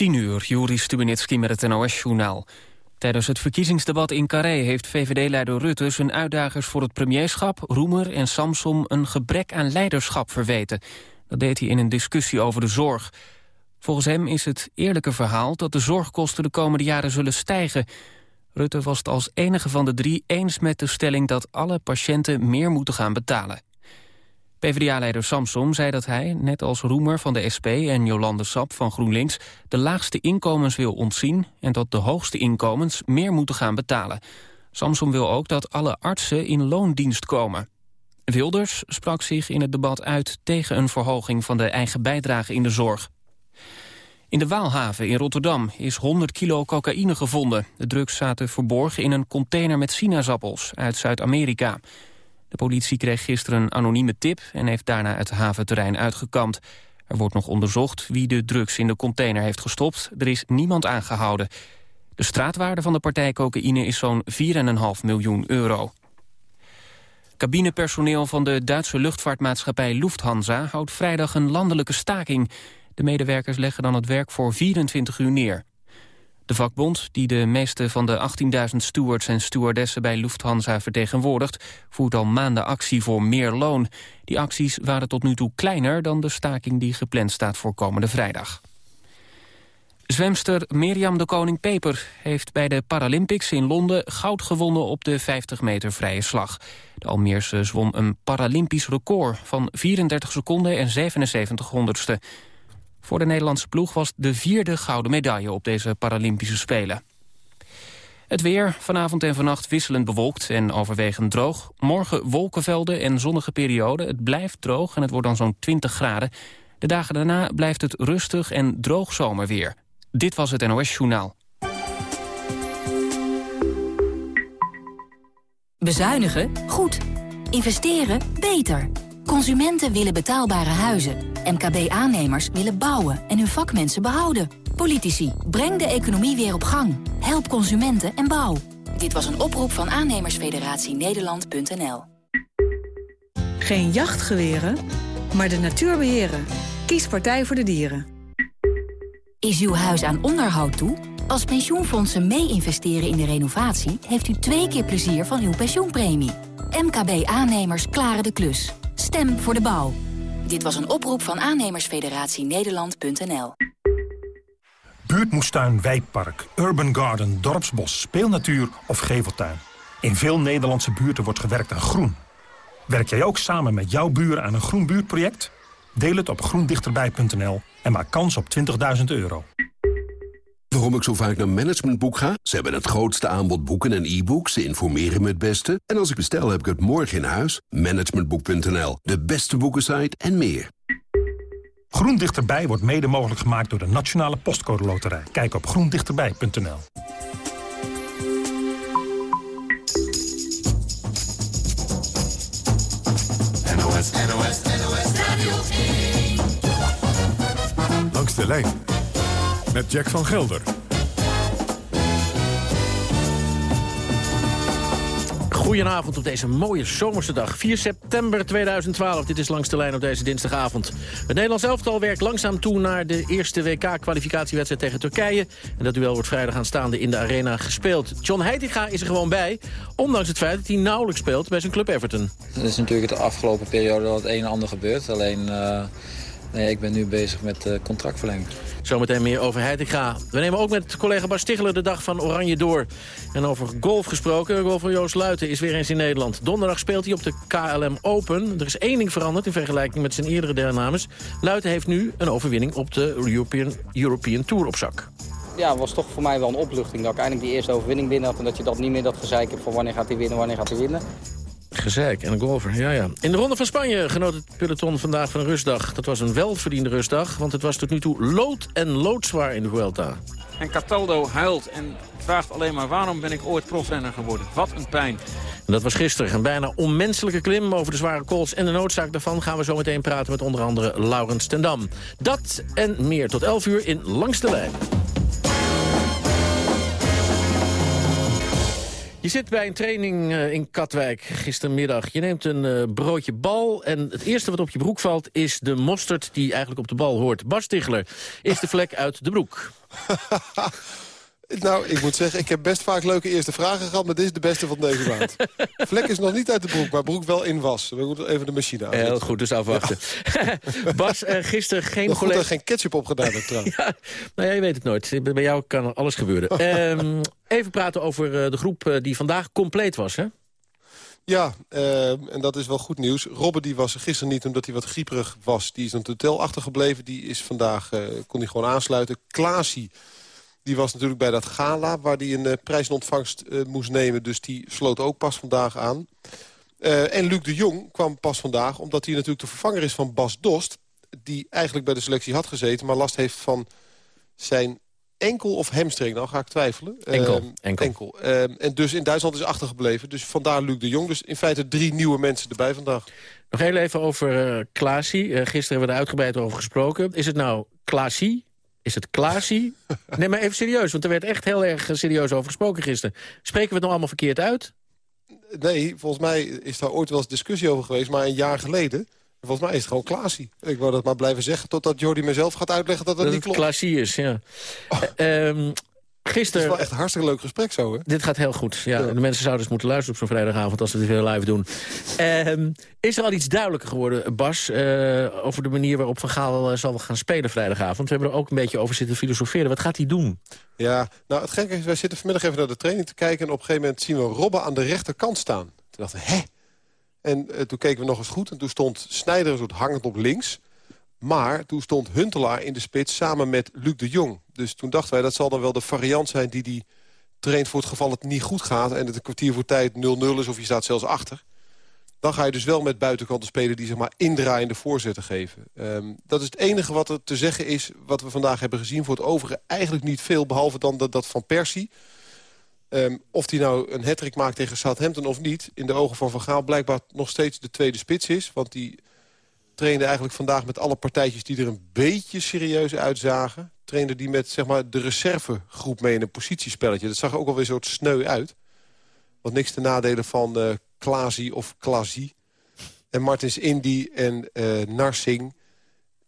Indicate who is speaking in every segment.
Speaker 1: 10 uur, Juri Stubenitski met het NOS-journaal. Tijdens het verkiezingsdebat in Carré heeft VVD-leider Rutte... zijn uitdagers voor het premierschap, Roemer en Samsom... een gebrek aan leiderschap verweten. Dat deed hij in een discussie over de zorg. Volgens hem is het eerlijke verhaal dat de zorgkosten de komende jaren zullen stijgen. Rutte was het als enige van de drie eens met de stelling... dat alle patiënten meer moeten gaan betalen. PvdA-leider Samsom zei dat hij, net als Roemer van de SP en Jolande Sap van GroenLinks, de laagste inkomens wil ontzien en dat de hoogste inkomens meer moeten gaan betalen. Samsom wil ook dat alle artsen in loondienst komen. Wilders sprak zich in het debat uit tegen een verhoging van de eigen bijdrage in de zorg. In de Waalhaven in Rotterdam is 100 kilo cocaïne gevonden. De drugs zaten verborgen in een container met sinaasappels uit Zuid-Amerika. De politie kreeg gisteren een anonieme tip en heeft daarna het haventerrein uitgekampt. Er wordt nog onderzocht wie de drugs in de container heeft gestopt. Er is niemand aangehouden. De straatwaarde van de partij cocaïne is zo'n 4,5 miljoen euro. Cabinepersoneel van de Duitse luchtvaartmaatschappij Lufthansa... houdt vrijdag een landelijke staking. De medewerkers leggen dan het werk voor 24 uur neer. De vakbond, die de meeste van de 18.000 stewards en stewardessen bij Lufthansa vertegenwoordigt, voert al maanden actie voor meer loon. Die acties waren tot nu toe kleiner dan de staking die gepland staat voor komende vrijdag. Zwemster Mirjam de Koning Peper heeft bij de Paralympics in Londen goud gewonnen op de 50 meter vrije slag. De Almeerse zwom een Paralympisch record van 34 seconden en 77 honderdste. Voor de Nederlandse ploeg was de vierde gouden medaille op deze Paralympische Spelen. Het weer, vanavond en vannacht wisselend bewolkt en overwegend droog. Morgen wolkenvelden en zonnige perioden. Het blijft droog en het wordt dan zo'n 20 graden. De dagen daarna blijft het rustig en droog zomerweer. Dit was het NOS Journaal.
Speaker 2: Bezuinigen? Goed. Investeren? Beter. Consumenten willen betaalbare huizen. MKB-aannemers willen bouwen en hun vakmensen behouden. Politici, breng de economie weer op gang. Help consumenten en bouw. Dit was een oproep van aannemersfederatie Nederland.nl.
Speaker 3: Geen jachtgeweren, maar de natuur beheren. Kies Partij voor de Dieren.
Speaker 2: Is uw huis aan onderhoud toe? Als pensioenfondsen mee-investeren in de renovatie... heeft u twee keer plezier van uw pensioenpremie. MKB-aannemers klaren de klus. Stem voor de bouw. Dit was een oproep van aannemersfederatie Nederland.nl.
Speaker 4: Buurtmoestuin, wijkpark, urban garden, dorpsbos, speelnatuur of geveltuin. In veel Nederlandse buurten wordt gewerkt aan groen. Werk jij ook samen met jouw buren aan een groen buurtproject? Deel het op groendichterbij.nl en maak kans op 20.000 euro.
Speaker 5: Waarom ik zo vaak naar Managementboek ga? Ze hebben het grootste aanbod boeken en e-books. Ze informeren me het beste. En als ik bestel, heb ik het morgen in huis. Managementboek.nl, de beste boekensite en meer.
Speaker 4: Groen Dichterbij wordt mede mogelijk gemaakt door de Nationale Postcode Loterij. Kijk op groendichterbij.nl.
Speaker 6: NOS, NOS, NOS Radio 1.
Speaker 7: Langs de lijn met Jack van Gelder.
Speaker 8: Goedenavond op deze mooie zomerse dag. 4 september 2012. Dit is langs de lijn op deze dinsdagavond. Het Nederlands elftal werkt langzaam toe naar de eerste WK-kwalificatiewedstrijd tegen Turkije. En dat duel wordt vrijdag aanstaande in de arena gespeeld. John Heitinga is er gewoon bij, ondanks het feit dat hij nauwelijks speelt bij zijn club Everton.
Speaker 9: Het is natuurlijk de afgelopen periode dat het een en ander gebeurt. Alleen, uh, nee, ik ben nu bezig met uh, contractverlenging.
Speaker 8: Zometeen meer over Heitinga. We nemen ook met collega Bas Stigler de dag van Oranje door. En over golf gesproken, golfer Joost Luiten is weer eens in Nederland. Donderdag speelt hij op de KLM Open. Er is één ding veranderd in vergelijking met zijn eerdere deelnames. Luiten heeft nu een overwinning op de European, European Tour op zak.
Speaker 9: Ja, het was toch voor mij wel een opluchting dat ik eindelijk die eerste overwinning binnen had... en dat je dat niet meer dat gezeik hebt van wanneer gaat hij winnen, wanneer gaat hij winnen.
Speaker 8: Gezeik en een golfer, ja ja. In de Ronde van Spanje genoot het peloton vandaag van een rustdag. Dat was een welverdiende rustdag, want het was tot nu toe lood en loodzwaar in de Vuelta.
Speaker 10: En Cataldo huilt en vraagt alleen maar waarom ben ik ooit profrenner geworden. Wat een pijn.
Speaker 8: En dat was gisteren. Een bijna onmenselijke klim over de zware kools en de noodzaak daarvan... gaan we zo meteen praten met onder andere Laurens Tendam. Dat en meer tot 11 uur in Langs de Lijn. Je zit bij een training uh, in Katwijk gistermiddag. Je neemt een uh, broodje bal en het eerste wat op je broek valt... is de mosterd die eigenlijk op de bal hoort. Bas is de vlek uit de broek.
Speaker 11: Nou, ik moet zeggen, ik heb best vaak leuke eerste vragen gehad... maar dit is de beste van deze maand. Vlek is nog niet uit de broek, maar broek wel in was. We moeten even de machine aan.
Speaker 8: Heel goed, dus afwachten. Bas, uh, gisteren geen
Speaker 11: Nog goed dat geen ketchup opgedaan hebt trouwens.
Speaker 8: ja, nou ja, je weet het nooit. Bij jou kan alles gebeuren. um, even praten over uh, de groep uh, die vandaag compleet was, hè?
Speaker 11: Ja, uh, en dat is wel goed nieuws. Robben die was gisteren niet omdat hij wat grieperig was. Die is een hotel achtergebleven. Die is vandaag, uh, kon hij gewoon aansluiten. Klaasie die was natuurlijk bij dat gala waar hij een uh, prijs in ontvangst uh, moest nemen. Dus die sloot ook pas vandaag aan. Uh, en Luc de Jong kwam pas vandaag omdat hij natuurlijk de vervanger is van Bas Dost. Die eigenlijk bij de selectie had gezeten, maar last heeft van zijn enkel of hamstring. Nou ga ik twijfelen.
Speaker 8: Enkel. enkel.
Speaker 11: enkel. en dus in Duitsland is achtergebleven. Dus vandaar Luc de Jong. Dus in feite drie nieuwe mensen erbij vandaag.
Speaker 8: Nog heel even over uh, Klaasie. Gisteren hebben we er uitgebreid over gesproken. Is het nou Klaasie? Is het Klaasie? nee, maar even serieus, want er werd echt heel erg serieus over gesproken gisteren. Spreken we het nou allemaal verkeerd uit?
Speaker 11: Nee, volgens mij is daar ooit wel eens discussie over geweest, maar een jaar geleden... Volgens mij is het gewoon Klaasie. Ik wou dat maar blijven zeggen totdat Jordi mezelf gaat uitleggen dat dat,
Speaker 8: dat
Speaker 11: niet klopt.
Speaker 8: Klaasie is, ja.
Speaker 11: Oh.
Speaker 8: Um, Gisteren...
Speaker 11: Het is wel echt een hartstikke leuk gesprek zo, hè?
Speaker 8: Dit gaat heel goed. Ja, ja. De mensen zouden eens moeten luisteren op zo'n vrijdagavond... als we dit weer live doen. Um, is er al iets duidelijker geworden, Bas... Uh, over de manier waarop Van Gaal uh, zal gaan spelen vrijdagavond? We hebben er ook een beetje over zitten filosoferen. Wat gaat hij doen?
Speaker 11: Ja, nou, het gekke is, wij zitten vanmiddag even naar de training te kijken... en op een gegeven moment zien we Robben aan de rechterkant staan. Toen dachten we, hè? En uh, toen keken we nog eens goed en toen stond Snijder soort hangend op links... Maar toen stond Huntelaar in de spits samen met Luc de Jong. Dus toen dachten wij, dat zal dan wel de variant zijn die die traint voor het geval het niet goed gaat... en het een kwartier voor tijd 0-0 is of je staat zelfs achter. Dan ga je dus wel met buitenkanten spelen die zeg maar indraaiende voorzetten geven. Um, dat is het enige wat er te zeggen is, wat we vandaag hebben gezien. Voor het overige eigenlijk niet veel, behalve dan dat, van Persie. Um, of hij nou een hattrick maakt tegen Southampton of niet... in de ogen van Van Gaal blijkbaar nog steeds de tweede spits is. Want die trainde eigenlijk vandaag met alle partijtjes die er een beetje serieus uitzagen. Trainde die met zeg maar, de reservegroep mee in een positiespelletje. Dat zag er ook alweer zo sneu uit. Want niks te nadelen van uh, Klaasie of Klaasie. En Martins Indy en uh, Narsing.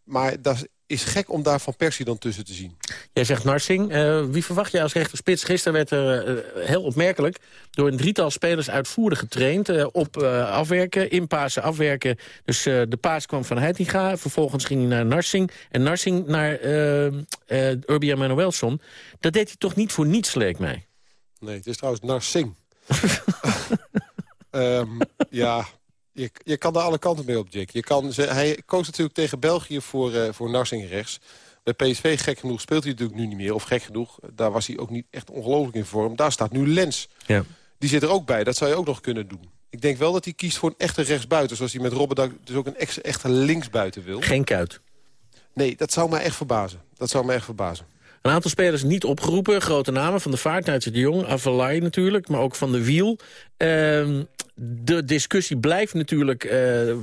Speaker 11: Maar dat is gek om daar Van Persie dan tussen te zien.
Speaker 8: Jij zegt Narsing. Uh, wie verwacht je als rechterspits? Gisteren werd er uh, heel opmerkelijk door een drietal spelers uitvoerig getraind. Uh, op afwerken, inpassen, afwerken. Dus de paas kwam van Heitinga. Vervolgens ging hij naar Narsing. En Narsing naar Urbia Manuelson. Dat deed hij toch niet voor niets, leek mij.
Speaker 11: Nee, het is trouwens Narsing. um, ja, je, je kan daar alle kanten mee op, Jack. Je kan, ze, hij koos natuurlijk tegen België voor, uh, voor Narsing rechts. Bij PSV, gek genoeg, speelt hij natuurlijk nu niet meer. Of gek genoeg, daar was hij ook niet echt ongelooflijk in vorm. Daar staat nu Lens.
Speaker 8: Ja.
Speaker 11: Die zit er ook bij, dat zou je ook nog kunnen doen. Ik denk wel dat hij kiest voor een echte rechtsbuiten. Zoals hij met Robben dus ook een echte, echte linksbuiten wil.
Speaker 8: Geen kuit.
Speaker 11: Nee, dat zou mij echt verbazen. Dat zou mij echt verbazen.
Speaker 8: Een aantal spelers niet opgeroepen. Grote namen van de Vaart, Nijtse de Jong, Avalai natuurlijk. Maar ook van de Wiel. Uh, de discussie blijft natuurlijk uh,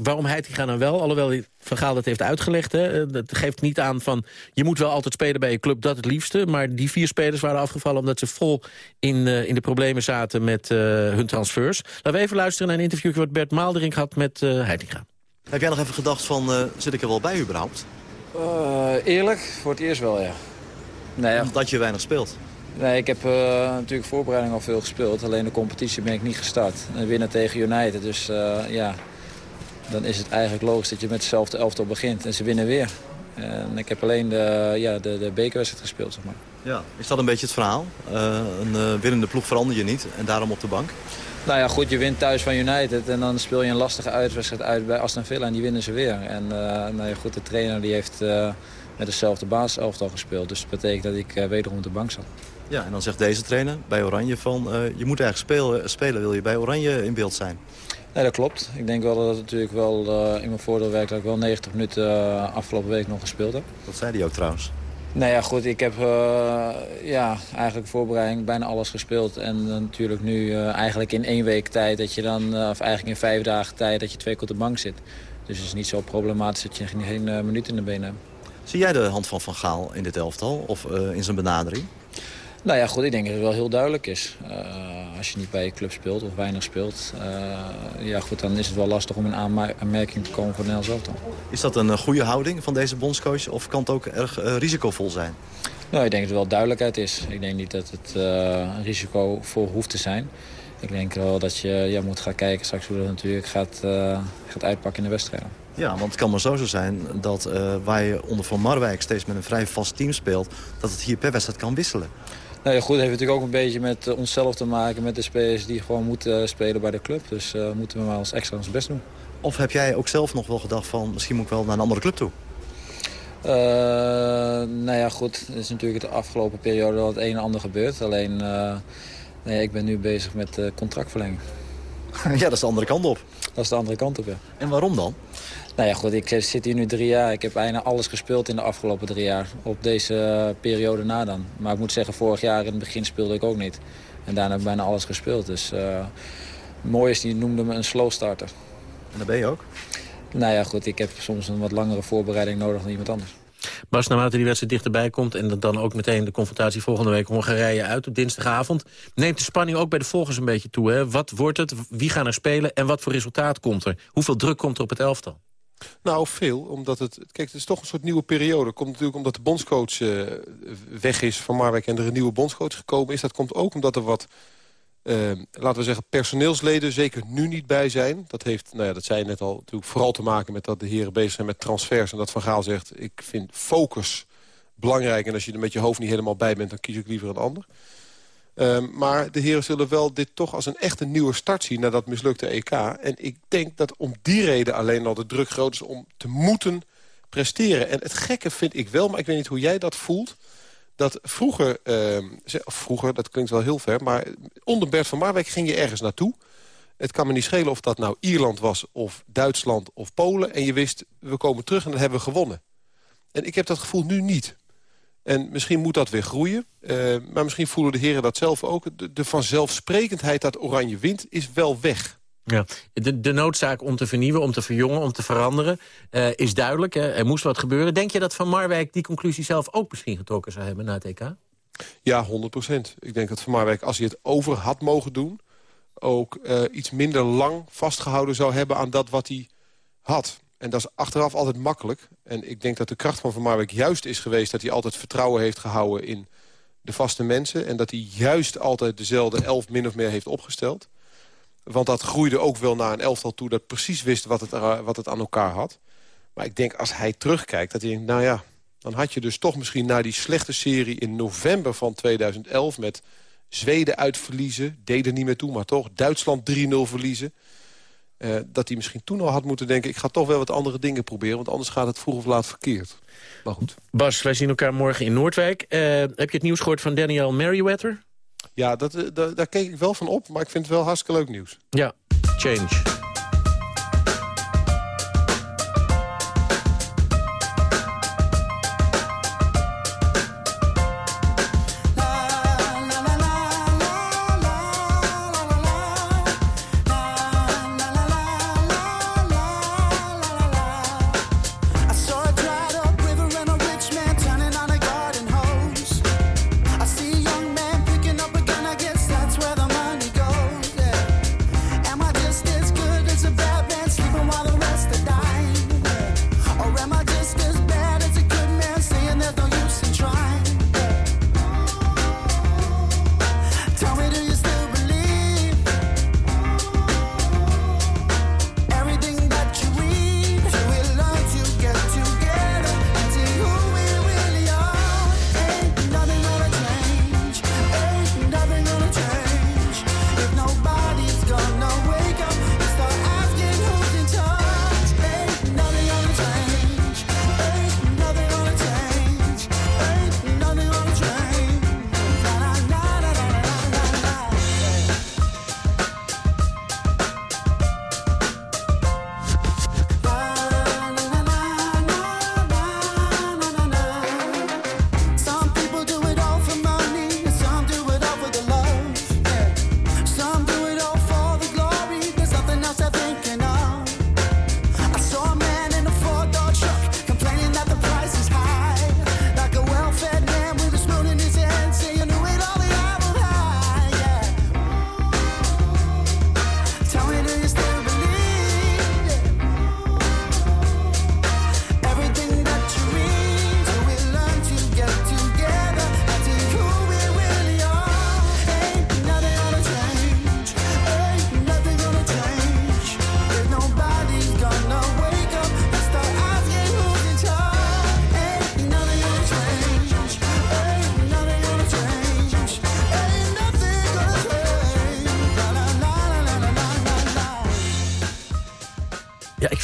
Speaker 8: waarom Heitinga nou wel. Alhoewel Van Gaal dat heeft uitgelegd. Hè. Dat geeft niet aan van je moet wel altijd spelen bij je club. Dat het liefste. Maar die vier spelers waren afgevallen omdat ze vol in, uh, in de problemen zaten met uh, hun transfers. Laten we even luisteren naar een interview wat Bert Maalderink had met Heitinga.
Speaker 12: Heb jij nog even gedacht van zit ik er wel bij überhaupt?
Speaker 9: eerlijk, voor het eerst wel ja.
Speaker 12: Nee, ja. Omdat je weinig speelt.
Speaker 9: Nee, ik heb uh, natuurlijk voorbereiding al veel gespeeld. Alleen de competitie ben ik niet gestart. En winnen tegen United. Dus uh, ja, dan is het eigenlijk logisch dat je met dezelfde elftal begint. En ze winnen weer. En ik heb alleen de, ja, de, de bekerwedstrijd gespeeld, zeg maar.
Speaker 12: Ja, is dat een beetje het verhaal? Uh, een winnende ploeg verander je niet en daarom op de bank?
Speaker 9: Nou ja, goed, je wint thuis van United en dan speel je een lastige uitwedstrijd uit bij Aston Villa en die winnen ze weer. En nou ja, goed, de trainer die heeft met dezelfde basiselftal gespeeld. Dus dat betekent dat ik wederom op de bank zat.
Speaker 12: Ja, en dan zegt deze trainer bij Oranje van... Uh, je moet eigenlijk spelen, spelen, wil je bij Oranje in beeld zijn.
Speaker 9: Nee, dat klopt. Ik denk wel dat het natuurlijk wel in mijn voordeel werkt... dat ik wel 90 minuten afgelopen week nog gespeeld heb.
Speaker 12: Dat zei hij ook trouwens.
Speaker 9: Nou ja, goed. Ik heb ja, eigenlijk voorbereiding bijna alles gespeeld. En natuurlijk nu eigenlijk in één week tijd... dat je dan, of eigenlijk in vijf dagen tijd... dat je twee keer op de bank zit. Dus het is niet zo problematisch dat je geen, geen minuut in de benen hebt.
Speaker 12: Zie jij de hand van Van Gaal in dit elftal of in zijn benadering?
Speaker 9: Nou ja, goed, ik denk dat het wel heel duidelijk is. Uh, als je niet bij je club speelt of weinig speelt... ja, goed, dan is het wel lastig om in aanmerking te komen voor Nederland zelf dan.
Speaker 12: Is dat een goede houding van deze bondscoach of kan het ook erg risicovol zijn?
Speaker 9: Nou, ik denk dat er wel duidelijkheid is. Ik denk niet dat het een risico voor hoeft te zijn. Ik denk wel dat je ja, moet gaan kijken straks hoe dat natuurlijk gaat, gaat uitpakken in de wedstrijden.
Speaker 12: Ja, want het kan maar zo zo zijn dat uh, waar je onder Van Marwijk steeds met een vrij vast team speelt... dat het hier per wedstrijd kan wisselen.
Speaker 9: Nou ja, goed, het heeft natuurlijk ook een beetje met uh, onszelf te maken... met de spelers die gewoon moeten uh, spelen bij de club. Dus moeten we maar als extra ons best doen.
Speaker 12: Of heb jij ook zelf nog wel gedacht van... misschien moet ik wel naar een andere club toe?
Speaker 9: nou ja, goed. Het is natuurlijk de afgelopen periode wel het een en ander gebeurd. Alleen, nee, ik ben nu bezig met contractverlenging.
Speaker 12: ja, dat is de andere kant op.
Speaker 9: Dat is de andere kant op, ja.
Speaker 12: En waarom dan?
Speaker 9: Nou ja, goed, ik zit hier nu drie jaar. Ik heb bijna alles gespeeld in de afgelopen drie jaar. Op deze eh, periode na dan. Maar ik moet zeggen, vorig jaar in het begin speelde ik ook niet. En daarna heb ik bijna alles gespeeld. Dus uh, mooi is, die noemde me een slow starter.
Speaker 12: En dat ben je ook?
Speaker 9: Nou ja, goed, ik heb soms een wat langere voorbereiding nodig dan iemand anders.
Speaker 8: Bas, naarmate die wedstrijd dichterbij komt... en dan ook meteen de confrontatie volgende week Hongarije uit op dinsdagavond... neemt de spanning ook bij de volgers een beetje toe. Hè? Wat wordt het, wie gaan er spelen en wat voor resultaat komt er? Hoeveel druk komt er op het elftal?
Speaker 11: Nou, veel. Omdat het, kijk, het is toch een soort nieuwe periode. komt natuurlijk omdat de bondscoach uh, weg is van Marwijk... en er een nieuwe bondscoach gekomen is. Dat komt ook omdat er wat, uh, laten we zeggen, personeelsleden zeker nu niet bij zijn. Dat heeft, nou ja, dat zei je net al, natuurlijk vooral te maken met dat de heren bezig zijn met transfers. En dat Van Gaal zegt, ik vind focus belangrijk. En als je er met je hoofd niet helemaal bij bent, dan kies ik liever een ander. Um, maar de heren zullen wel dit toch als een echte nieuwe start zien... naar dat mislukte EK. En ik denk dat om die reden alleen al de druk groot is... om te moeten presteren. En het gekke vind ik wel, maar ik weet niet hoe jij dat voelt... dat vroeger, uh, vroeger, dat klinkt wel heel ver... maar onder Bert van Marwijk ging je ergens naartoe. Het kan me niet schelen of dat nou Ierland was of Duitsland of Polen. En je wist, we komen terug en dan hebben we gewonnen. En ik heb dat gevoel nu niet. En misschien moet dat weer groeien. Uh, maar misschien voelen de heren dat zelf ook. De, de vanzelfsprekendheid dat Oranje wint is wel weg.
Speaker 8: Ja, de, de noodzaak om te vernieuwen, om te verjongen, om te veranderen... Uh, is duidelijk. Hè? Er moest wat gebeuren. Denk je dat Van Marwijk die conclusie zelf ook misschien getrokken zou hebben na het EK?
Speaker 11: Ja, 100 procent. Ik denk dat Van Marwijk, als hij het over had mogen doen... ook uh, iets minder lang vastgehouden zou hebben aan dat wat hij had. En dat is achteraf altijd makkelijk. En ik denk dat de kracht van Van Marwijk juist is geweest... dat hij altijd vertrouwen heeft gehouden in de vaste mensen... en dat hij juist altijd dezelfde elf min of meer heeft opgesteld. Want dat groeide ook wel naar een elftal toe... dat precies wist wat het, wat het aan elkaar had. Maar ik denk als hij terugkijkt, dat hij denkt... nou ja, dan had je dus toch misschien na die slechte serie in november van 2011... met Zweden uitverliezen, deed er niet meer toe, maar toch... Duitsland 3-0 verliezen... Uh, dat hij misschien toen al had moeten denken... ik ga toch wel wat andere dingen proberen... want anders gaat het vroeg of laat verkeerd. Maar goed.
Speaker 8: Bas, wij zien elkaar morgen in Noordwijk. Uh, heb je het nieuws gehoord van Daniel Merriweather?
Speaker 11: Ja, dat, uh, daar keek ik wel van op, maar ik vind het wel hartstikke leuk nieuws.
Speaker 8: Ja, change.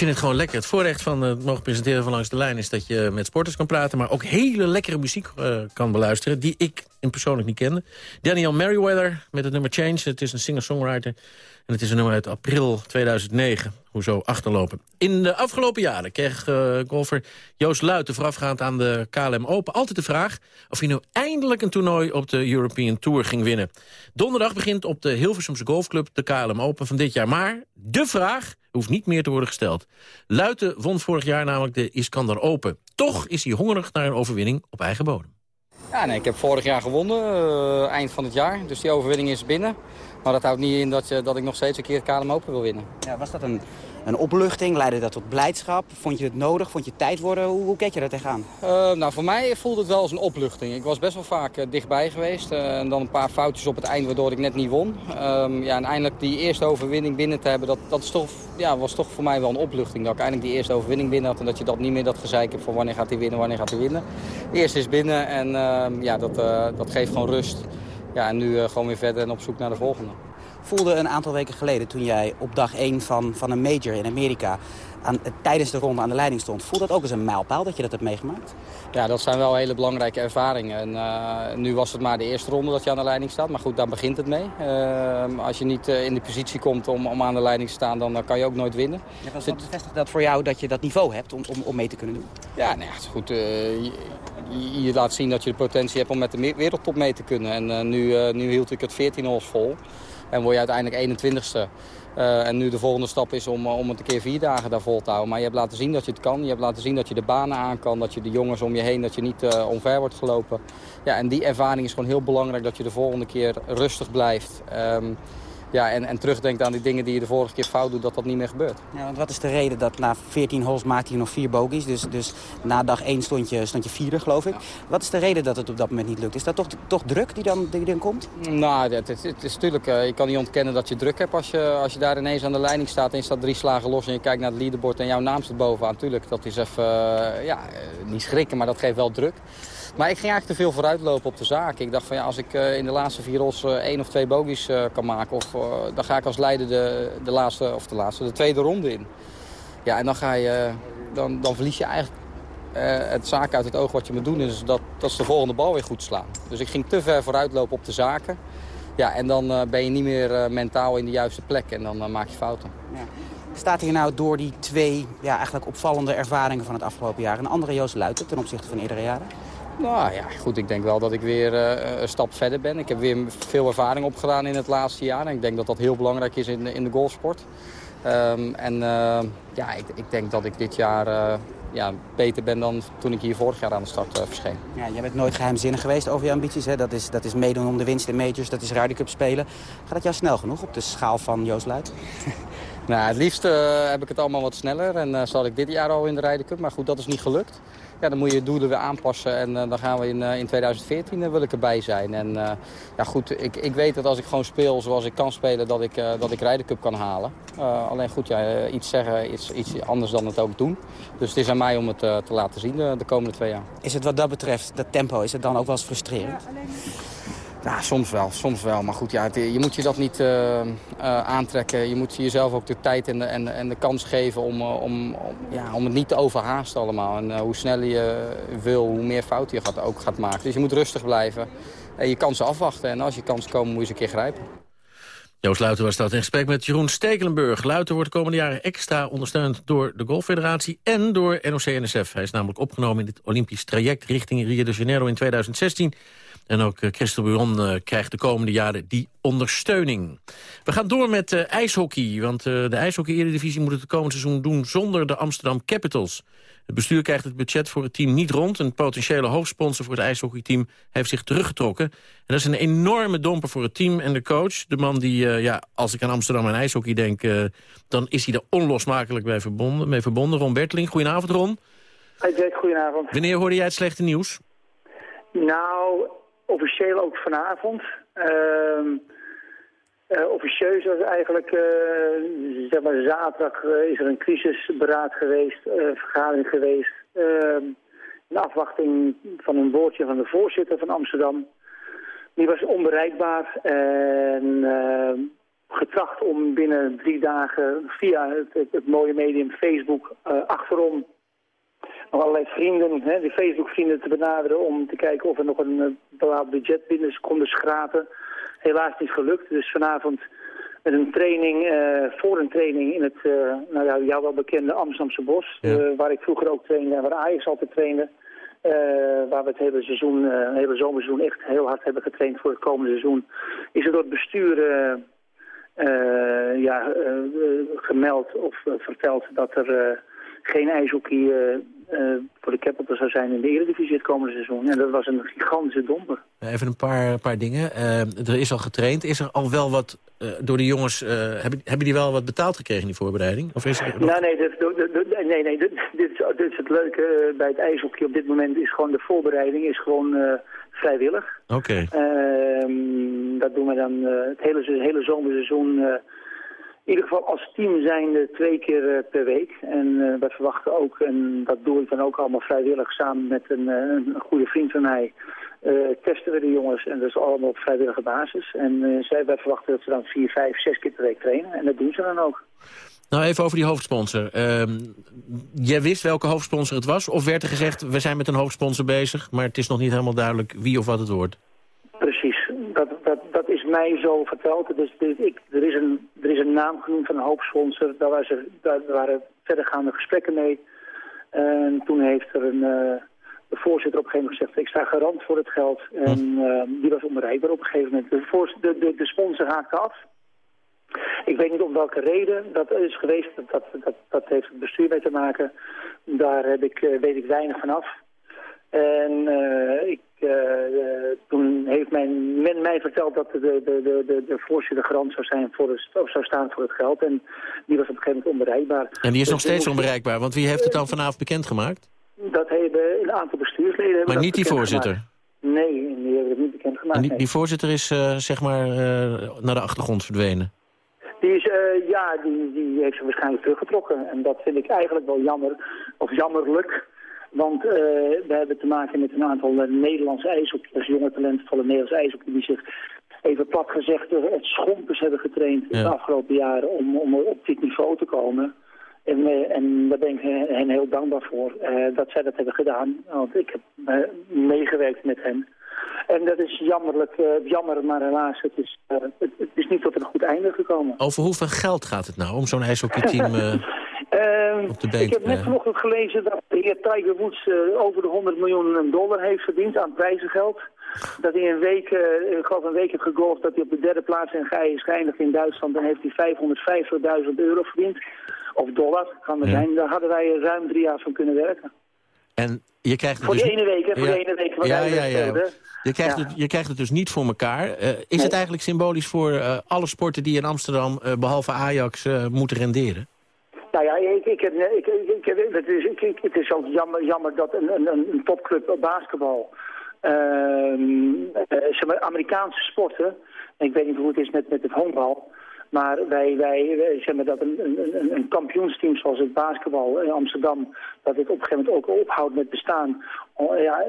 Speaker 8: Vind het gewoon lekker. Het voorrecht van het mogen presenteren van Langs de Lijn... is dat je met sporters kan praten... maar ook hele lekkere muziek uh, kan beluisteren... die ik in persoonlijk niet kende. Daniel Merriweather met het nummer Change. Het is een singer-songwriter. En het is een nummer uit april 2009. Hoezo achterlopen. In de afgelopen jaren kreeg uh, golfer Joost Luiten... voorafgaand aan de KLM Open altijd de vraag... of hij nu eindelijk een toernooi op de European Tour ging winnen. Donderdag begint op de Hilversumse Golfclub de KLM Open van dit jaar. Maar de vraag hoeft niet meer te worden gesteld. Luiten won vorig jaar namelijk de Iskander Open. Toch is hij hongerig naar een overwinning op eigen bodem.
Speaker 13: Ja, nee, ik heb vorig jaar gewonnen, uh, eind van het jaar. Dus die overwinning is binnen. Maar dat houdt niet in dat, je, dat ik nog steeds een keer het KLM Open wil winnen.
Speaker 14: Ja, was dat een, een opluchting? Leidde dat tot blijdschap? Vond je het nodig? Vond je tijd worden? Hoe, hoe keek je daar tegenaan?
Speaker 13: Uh, nou, voor mij voelde het wel als een opluchting. Ik was best wel vaak uh, dichtbij geweest. Uh, en dan een paar foutjes op het eind waardoor ik net niet won. Um, ja, en eindelijk die eerste overwinning binnen te hebben, dat, dat is toch, ja, was toch voor mij wel een opluchting. Dat ik eindelijk die eerste overwinning binnen had. En dat je dat niet meer dat gezeik hebt van wanneer gaat hij winnen, wanneer gaat hij winnen. De eerste is binnen en ehm, ja, dat, dat geeft gewoon rust. Ja, en nu gewoon weer verder en op zoek naar de volgende
Speaker 14: voelde een aantal weken geleden... toen jij op dag 1 van, van een major in Amerika aan, tijdens de ronde aan de leiding stond. Voelt dat ook als een mijlpaal dat je dat hebt meegemaakt?
Speaker 13: Ja, dat zijn wel hele belangrijke ervaringen. En, uh, nu was het maar de eerste ronde dat je aan de leiding staat. Maar goed, daar begint het mee. Uh, als je niet uh, in de positie komt om, om aan de leiding te staan, dan kan je ook nooit winnen.
Speaker 14: Ja, was dat bevestigt dat voor jou dat je dat niveau hebt om, om, om mee te kunnen doen?
Speaker 13: Ja, nou ja, goed. Je, je, laat zien dat je de potentie hebt om met de wereldtop mee te kunnen. En nu, nu hield ik het 14 holes vol. En word je uiteindelijk 21ste. Uh, en nu de volgende stap is om, om het een keer vier dagen daar vol te houden. Maar je hebt laten zien dat je het kan. Je hebt laten zien dat je de banen aan kan. Dat je de jongens om je heen, dat je niet uh, omver wordt gelopen. Ja, en die ervaring is gewoon heel belangrijk. Dat je de volgende keer rustig blijft. Um, ja, en, en terugdenkt aan die dingen die je de vorige keer fout doet, dat dat niet meer gebeurt.
Speaker 14: Ja, want wat is de reden dat na 14 holes maakte je nog vier bogies? Dus, dus na dag 1 stond je, stond je vierde, geloof ik. Ja. Wat is de reden dat het op dat moment niet lukt? Is dat toch, toch druk die dan, die dan komt?
Speaker 13: Nou, het, het, het is natuurlijk, uh, je kan niet ontkennen dat je druk hebt als je, als je daar ineens aan de leiding staat en je staat drie slagen los en je kijkt naar het leaderboard en jouw naam staat bovenaan. Tuurlijk, dat is even, uh, ja, niet schrikken, maar dat geeft wel druk. Maar ik ging eigenlijk te veel vooruitlopen op de zaak. Ik dacht van ja, als ik uh, in de laatste vier rols uh, één of twee bogies uh, kan maken... Of, dan ga ik als leider de, de laatste, of de laatste, de tweede ronde in. Ja, en dan, ga je, dan, dan verlies je eigenlijk het zaak uit het oog wat je moet doen. Dus dat, dat is de volgende bal weer goed slaan. Dus ik ging te ver vooruitlopen op de zaken. Ja, en dan ben je niet meer mentaal in de juiste plek en dan maak je fouten. Ja.
Speaker 14: Staat hier nou door die twee ja, eigenlijk opvallende ervaringen van het afgelopen jaar... een andere Joost Luiten ten opzichte van eerdere jaren?
Speaker 13: Nou ja, goed, ik denk wel dat ik weer uh, een stap verder ben. Ik heb weer veel ervaring opgedaan in het laatste jaar. En ik denk dat dat heel belangrijk is in de, in de golfsport. Um, en uh, ja, ik, ik, denk dat ik dit jaar uh, ja, beter ben dan toen ik hier vorig jaar aan de start verscheen.
Speaker 14: Ja, jij bent nooit geheimzinnig geweest over je ambities. Hè? Dat, is, dat is meedoen om de winst in majors, dat is Ryder Cup spelen. Gaat dat jou snel genoeg op de schaal van Joost Luit?
Speaker 13: nou, het liefst heb ik het allemaal wat sneller. En zat ik dit jaar al in de Ryder Cup. Maar goed, dat is niet gelukt ja, dan moet je je doelen weer aanpassen. En uh, dan gaan we in, uh, in 2014 uh, wil ik erbij zijn. En ja, goed, ik, ik weet dat als ik gewoon speel zoals ik kan spelen, dat ik, dat ik Ryder Cup kan halen. alleen goed, ja, iets zeggen is iets anders dan het ook doen. Dus het is aan mij om het te laten zien de, de komende twee jaar.
Speaker 14: Is het wat dat betreft, dat tempo, is het dan ook wel eens frustrerend?
Speaker 13: Ja, soms wel, soms wel. Maar goed, ja, je moet je dat niet uh, uh, aantrekken. Je moet jezelf ook de tijd en de, en, en de kans geven om, om, om, ja, om het niet te overhaasten allemaal. En hoe sneller je wil, hoe meer fouten je gaat, ook gaat maken. Dus je moet rustig blijven en je kansen afwachten. En als je kansen komen, moet je ze een keer grijpen.
Speaker 8: Joost Luiten was dat in gesprek met Jeroen Stekelenburg. Luiten wordt de komende jaren extra ondersteund door de Golffederatie en door NOC-NSF. Hij is namelijk opgenomen in het Olympisch traject richting Rio de Janeiro in 2016... En ook uh, Christel Buron uh, krijgt de komende jaren die ondersteuning. We gaan door met uh, ijshockey. Want de ijshockey-eredivisie moet het de komende seizoen doen zonder de Amsterdam Capitals. Het bestuur krijgt het budget voor het team niet rond. Een potentiële hoofdsponsor voor het ijshockeyteam heeft zich teruggetrokken. En dat is een enorme domper voor het team en de coach. De man die, ja, als ik aan Amsterdam en ijshockey denk... dan is hij er onlosmakelijk bij verbonden, mee verbonden. Ron Berteling, goedenavond Ron.
Speaker 15: Hey Jack, goedenavond.
Speaker 8: Wanneer hoorde jij het slechte nieuws?
Speaker 15: Nou, officieel ook vanavond. Uh, uh, officieus was eigenlijk, uh, zeg maar zaterdag uh, is er een crisisberaad geweest, vergadering geweest. Ehm, in afwachting van een woordje van de voorzitter van Amsterdam. Die was onbereikbaar en ehm, getracht om binnen drie dagen via het, het, mooie medium Facebook achterom nog allerlei vrienden, hè, die Facebook-vrienden te benaderen om te kijken of er nog een bepaald budget binnen konden schrapen. Helaas niet gelukt, dus vanavond met een training, voor een training in het, nou ja, jou wel bekende Amsterdamse Bos, waar ik vroeger ook trainde en waar Ajax altijd trainde. Uh, waar we het hele seizoen, uh, hele zomerseizoen echt heel hard hebben getraind voor het komende seizoen. Is er door het bestuur uh, ja, gemeld of verteld dat er geen ijshockey voor de Capitals zou zijn in de Eredivisie het komende seizoen. En dat was een gigantische domper.
Speaker 8: Even een paar, paar dingen. er is al getraind. Is er al wel wat door de jongens... hebben, hebben die wel wat betaald gekregen in die voorbereiding? Of is er
Speaker 15: nou, nee, nee, nee dit, dit, is, dit is het leuke bij het ijshockey op dit moment. Is gewoon de voorbereiding is gewoon vrijwillig.
Speaker 8: Oké.
Speaker 15: Ehm, dat doen we dan het hele, hele zomerseizoen in ieder geval als team zijn we twee keer per week. En uh, we verwachten ook, en dat doe ik dan ook allemaal vrijwillig samen met een, een goede vriend van mij, uh, testen we de jongens. En dat is allemaal op vrijwillige basis. En uh, zij, wij verwachten dat ze dan vier, vijf, zes keer per week trainen. En dat doen ze dan ook.
Speaker 8: Nou, even over die hoofdsponsor. Ehm, jij wist welke hoofdsponsor het was? Of werd er gezegd, we zijn met een hoofdsponsor bezig... maar het is nog niet helemaal duidelijk wie of wat het wordt?
Speaker 15: Precies. Dat, dat, mij zo verteld. Dus, ik, er, is een, er is een naam genoemd van een hoofdsponsor. Daar, was er, daar waren verdergaande gesprekken mee. En toen heeft er een... Uh, de voorzitter op een gegeven moment gezegd, ik sta garant voor het geld. En uh, die was onbereikbaar op een gegeven moment. De, de, de, de sponsor haakte af. Ik weet niet om welke reden dat is geweest. Dat, dat, dat, heeft het bestuur mee te maken. Daar heb ik, weet ik weinig van af. En uh, ik, toen heeft mijn, men mij verteld dat de, de, de, de, de voorzitter garant zou, zijn voor het, of zou staan voor het geld. En die was op een gegeven moment onbereikbaar.
Speaker 8: En die is nog dus steeds onbereikbaar, want wie heeft het dan vanavond bekendgemaakt?
Speaker 15: Dat hebben een aantal bestuursleden.
Speaker 8: Maar niet die voorzitter?
Speaker 15: Nee, die hebben het niet bekendgemaakt.
Speaker 8: En die, die voorzitter is uh, zeg maar naar de achtergrond verdwenen?
Speaker 15: Die, is, uh, ja, die, die heeft ze waarschijnlijk teruggetrokken. En dat vind ik eigenlijk wel jammer, of jammerlijk. Want uh, we hebben te maken met een aantal uh, Nederlandse ijshockeyers, jonge talentvolle Nederlandse ijshockeyers, die zich even plat gezegd het schompers hebben getraind in de afgelopen jaren om, om op dit niveau te komen. En, en daar ben ik hen heel dankbaar voor dat zij dat hebben gedaan. Want ik heb meegewerkt met hen. En dat is jammerlijk, jammer, maar helaas, het is, het, het, is niet tot een goed einde gekomen.
Speaker 8: Over hoeveel geld gaat het nou om zo'n ijshockeyteam uh, been
Speaker 15: Ik heb net vanochtend gelezen dat de heer Tiger Woods over de 100 miljoen dollar heeft verdiend aan prijzengeld. Dat hij een week, ik geloof een week heeft gegolfd dat hij op de derde plaats in is geëindigd in Duitsland. Dan heeft hij 550.000 euro verdiend. Of dollar, kan er zijn. Daar hadden wij ruim drie jaar van kunnen werken.
Speaker 8: En je krijgt het
Speaker 15: voor
Speaker 8: dus...
Speaker 15: de ene week, hè? Voor de ene week van
Speaker 8: ja, ja, ja. Je krijgt, het, je krijgt het dus niet voor elkaar. Uh, is nee. het eigenlijk symbolisch voor uh, alle sporten die in Amsterdam, uh, behalve Ajax, moeten renderen?
Speaker 15: Nou ja, ik, ik, heb, ik, ik, ik, het, is, ik, het is ook jammer, jammer dat een, een, een topclub op basketbal... zeg maar, Amerikaanse sporten... ik weet niet hoe het is met, met het honkbal... Maar wij, wij, wij zeggen dat een, een, een, kampioensteam zoals het basketbal in Amsterdam... dat dit op een gegeven moment ook ophoudt met bestaan. Oh, ja,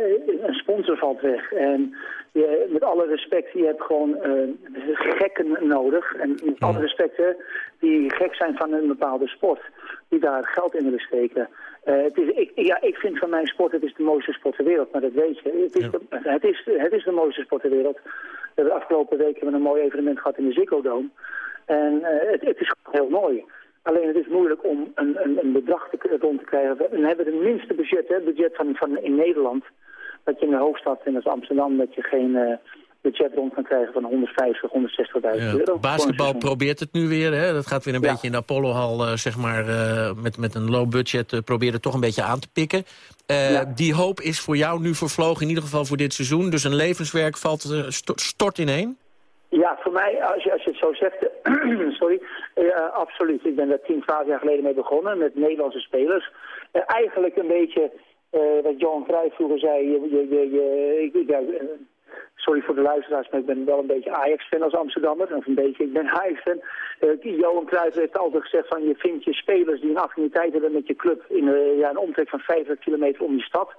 Speaker 15: een sponsor valt weg. En je, met alle respect, je hebt gewoon uh, gekken nodig. En met alle respect, hè, die gek zijn van een bepaalde sport. Die daar geld in willen steken. Uh, het is, ik, ja, ik vind van mijn sport, het is de mooiste sport ter wereld. Maar dat weet je. Het is, ja. de, het is, het is de mooiste sport ter wereld. We hebben de afgelopen weken een mooi evenement gehad in de Ziggo Dome. En uh, het, het, is heel mooi. Alleen het is moeilijk om een, een, een bedrag te, rond te krijgen. We hebben het minste budget, hè, budget van, van in Nederland. Dat je in de hoofdstad, als Amsterdam, dat je geen uh, budget rond kan krijgen van 150, 160.000
Speaker 8: ja.
Speaker 15: euro.
Speaker 8: Basketbal probeert het nu weer. Hè? Dat gaat weer een ja. beetje in de Apollohal, uh, zeg maar, met, met een low budget, probeert het toch een beetje aan te pikken. Ja. Die hoop is voor jou nu vervlogen, in ieder geval voor dit seizoen. Dus een levenswerk valt stort ineen?
Speaker 15: Ja, voor mij, als je, als je het zo zegt, sorry, uh, absoluut. Ik ben daar 10, 12 jaar geleden mee begonnen met Nederlandse spelers. Uh, eigenlijk een beetje uh, wat Johan Cruijff vroeger zei. Je, je, je, ik, sorry voor de luisteraars, maar ik ben wel een beetje Ajax-fan als Amsterdammer. Of een beetje, ik ben Ajax-fan. Johan Cruijff heeft altijd gezegd van je vindt je spelers die een affiniteit hebben met je club in ja, een omtrek van 50 kilometer om die stad.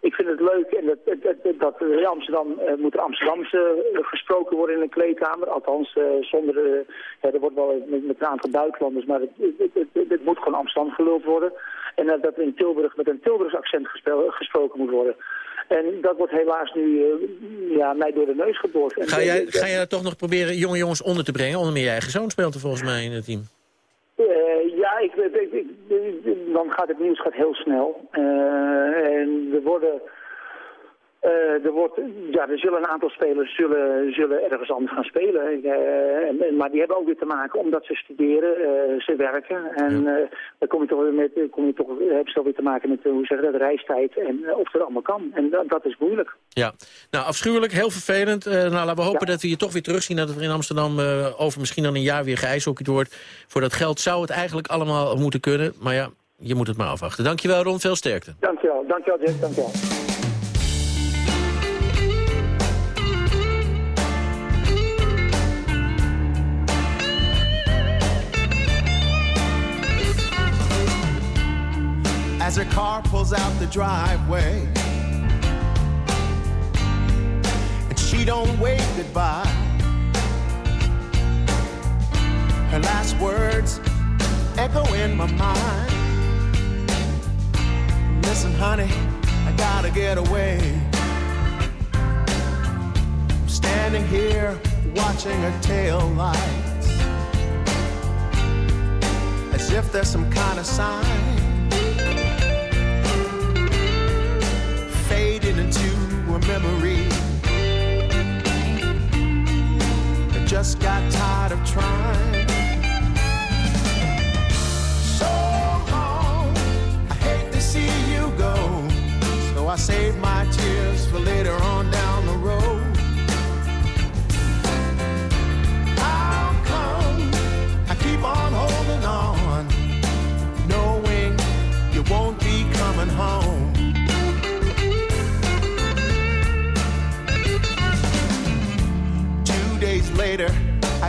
Speaker 15: ik vind het leuk en dat, dat, dat, dat in Amsterdam uh, moet er Amsterdamse gesproken worden in een kleedkamer. Althans, zonder, ja, er wordt wel met, met, een aantal buitenlanders, maar het, het, het, moet gewoon Amsterdam geluld worden. En dat er in Tilburg met een Tilburgs accent gesproken moet worden. En dat wordt helaas nu uh, ja, mij door de neus geboord.
Speaker 8: Ga jij, ga jij toch nog proberen jonge jongens onder te brengen? Onder meer je eigen zoon speelt er volgens mij in het team.
Speaker 15: Uh, ja, ik, ik, ik, dan gaat het nieuws gaat heel snel. Uh, en er worden uh, er, wordt, ja, er zullen een aantal spelers zullen, zullen ergens anders gaan spelen. Uh, en, maar die hebben ook weer te maken omdat ze studeren, uh, ze werken. En dan kom je toch weer met, kom je toch, hebben ze toch weer te maken met hoe zeg dat, reistijd en of dat allemaal kan. En dat, dat is moeilijk.
Speaker 8: Ja, nou afschuwelijk, heel vervelend. nou, laten we hopen dat we je toch weer terugzien dat er in Amsterdam over misschien dan een jaar weer geijshockeyd wordt. Voor dat geld zou het eigenlijk allemaal moeten kunnen. Maar ja, je moet het maar afwachten. Dankjewel Ron, veel sterkte.
Speaker 15: Dankjewel, dankjewel Jack, dankjewel.
Speaker 16: Car pulls out the driveway. And she don't wave goodbye. Her last words echo in my mind. Listen, honey, I gotta get away. I'm standing here watching her tail lights. As if there's some kind of sign fading into a memory. I just got tired of trying. So long, I hate to see you go. So I save my tears for later on down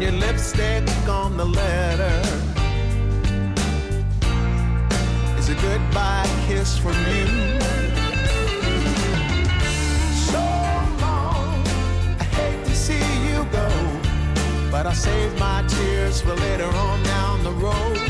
Speaker 16: Your lipstick on the letter is a goodbye kiss from you. So long, I hate to see you go, but I save my tears for later on down the road.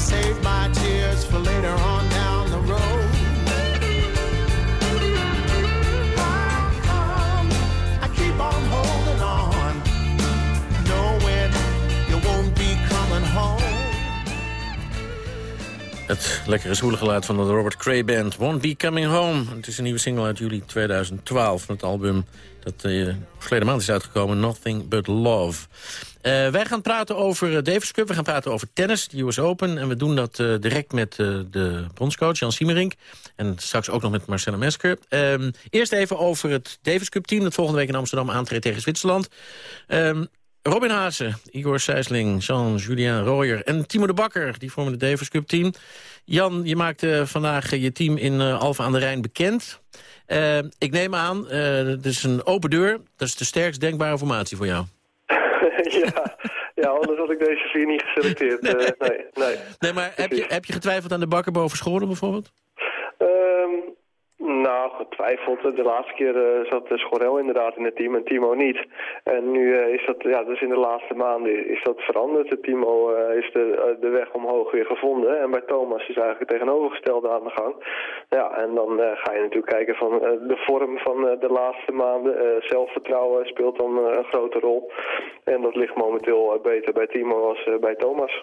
Speaker 16: save my tears for later on down the road.
Speaker 8: Het lekkere zwoele van de Robert Cray Band, Won't Be Coming Home. Het is een nieuwe single uit juli 2012 van het album dat uh, verleden maand is uitgekomen, Nothing But Love. Uh, wij gaan praten over uh, Davis Cup, we gaan praten over tennis, de US Open. En we doen dat uh, direct met de bondscoach Jan Siemerink. En straks ook nog met Marcella Mesker. Ehm, eerst even over het Davis Cup team dat volgende week in Amsterdam aantreedt tegen Zwitserland. Um, Robin Haase, Igor Sijsling, Jean-Julien Royer en Timo de Bakker... die vormen het Davis Cup team. Jan, je maakte vandaag je team in Alphen aan de Rijn bekend. Uh, ik neem aan, het is een open deur. Dat is de sterkst denkbare formatie voor jou.
Speaker 17: ja, Ja, anders had ik deze vier niet geselecteerd. Nee, uh, nee, nee.
Speaker 8: nee maar heb je, heb je getwijfeld aan de bakker boven Schoren bijvoorbeeld?
Speaker 17: Nou, getwijfeld. De laatste keer uh, zat Schorel inderdaad in het team en Timo niet. En nu uh, is dat, ja, dus in de laatste maanden is dat veranderd. Timo is de, de weg omhoog weer gevonden. En bij Thomas is eigenlijk het tegenovergestelde aan de gang. Ja, en dan ga je natuurlijk kijken van de vorm van de laatste maanden. zelfvertrouwen speelt dan een grote rol. En dat ligt momenteel beter bij Timo als bij Thomas.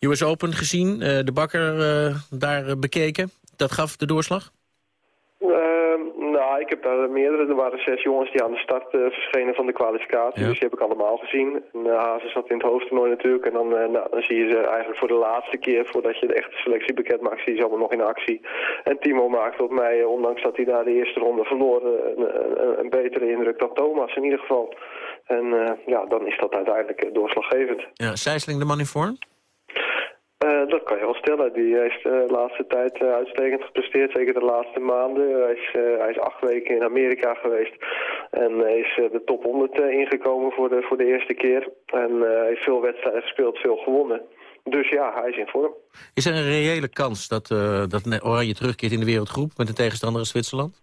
Speaker 8: US Open gezien, de bakker daar bekeken. Dat gaf de doorslag?
Speaker 17: Uh, nou, ik heb daar meerdere. Er waren zes jongens die aan de start uh, verschenen van de kwalificatie. Ja. Dus die heb ik allemaal gezien. En, uh, Hazen zat in het hoofdtoernooi natuurlijk. En dan, uh, nou, dan zie je ze eigenlijk voor de laatste keer, voordat je de echte selectie bekend maakt, zie je ze allemaal nog in actie. En Timo maakt op mij, ondanks dat hij daar de eerste ronde verloor, een, een, een, betere indruk dan Thomas in ieder geval. En ja, dan is dat uiteindelijk doorslaggevend.
Speaker 8: Ja, Sijsling de man in vorm?
Speaker 17: Uh, dat kan je wel stellen. Die heeft de laatste tijd uh, uitstekend gepresteerd, zeker de laatste maanden. hij, is, uh, hij is acht weken in Amerika geweest en is de top 100 ingekomen voor de, voor de eerste keer. En heeft veel wedstrijden gespeeld, veel gewonnen. Dus ja, hij is in vorm.
Speaker 8: Is er een reële kans dat, dat Oranje terugkeert in de wereldgroep met een tegenstander in Zwitserland?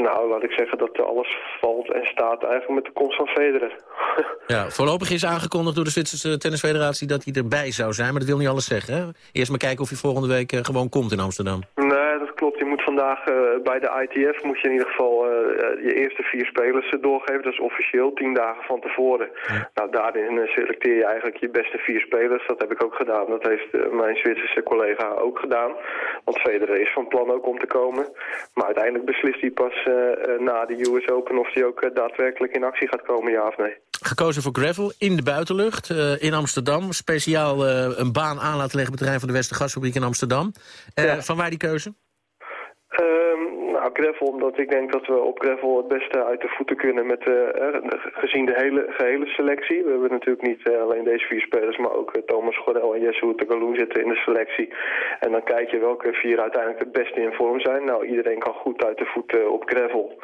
Speaker 17: Nou, laat ik zeggen dat alles valt en staat eigenlijk met de komst van Federer.
Speaker 8: ja, voorlopig is aangekondigd door de Zwitserse Tennisfederatie dat hij erbij zou zijn. Maar dat wil niet alles zeggen, hè? Eerst maar kijken of hij volgende week uh, gewoon komt in Amsterdam.
Speaker 17: Nee, dat klopt. Je moet vandaag uh, bij de ITF moet je in ieder geval uh, je eerste vier spelers doorgeven. Dat is officieel, tien dagen van tevoren. Ja. Nou, daarin selecteer je eigenlijk je beste vier spelers. Dat heb ik ook gedaan. Dat heeft mijn Zwitserse collega ook gedaan. Want Federer is van plan ook om te komen. Maar uiteindelijk beslist hij pas na de US Open of hij ook daadwerkelijk in actie gaat komen, ja of nee.
Speaker 8: Gekozen voor gravel in de buitenlucht uh, in Amsterdam. Speciaal uh, een baan aan laten leggen op het terrein van de Westergasfabriek in Amsterdam. Uh, ja. Van waar die keuze?
Speaker 17: Um, nou, gravel, omdat ik denk dat we op gravel het beste uit de voeten kunnen met uh, gezien de hele, gehele selectie. We hebben natuurlijk niet uh, alleen deze vier spelers, maar ook uh, Thomas Gordel en Jesse Hoetegaloen zitten in de selectie. En dan kijk je welke vier uiteindelijk het beste in vorm zijn. Nou, iedereen kan goed uit de voeten op gravel.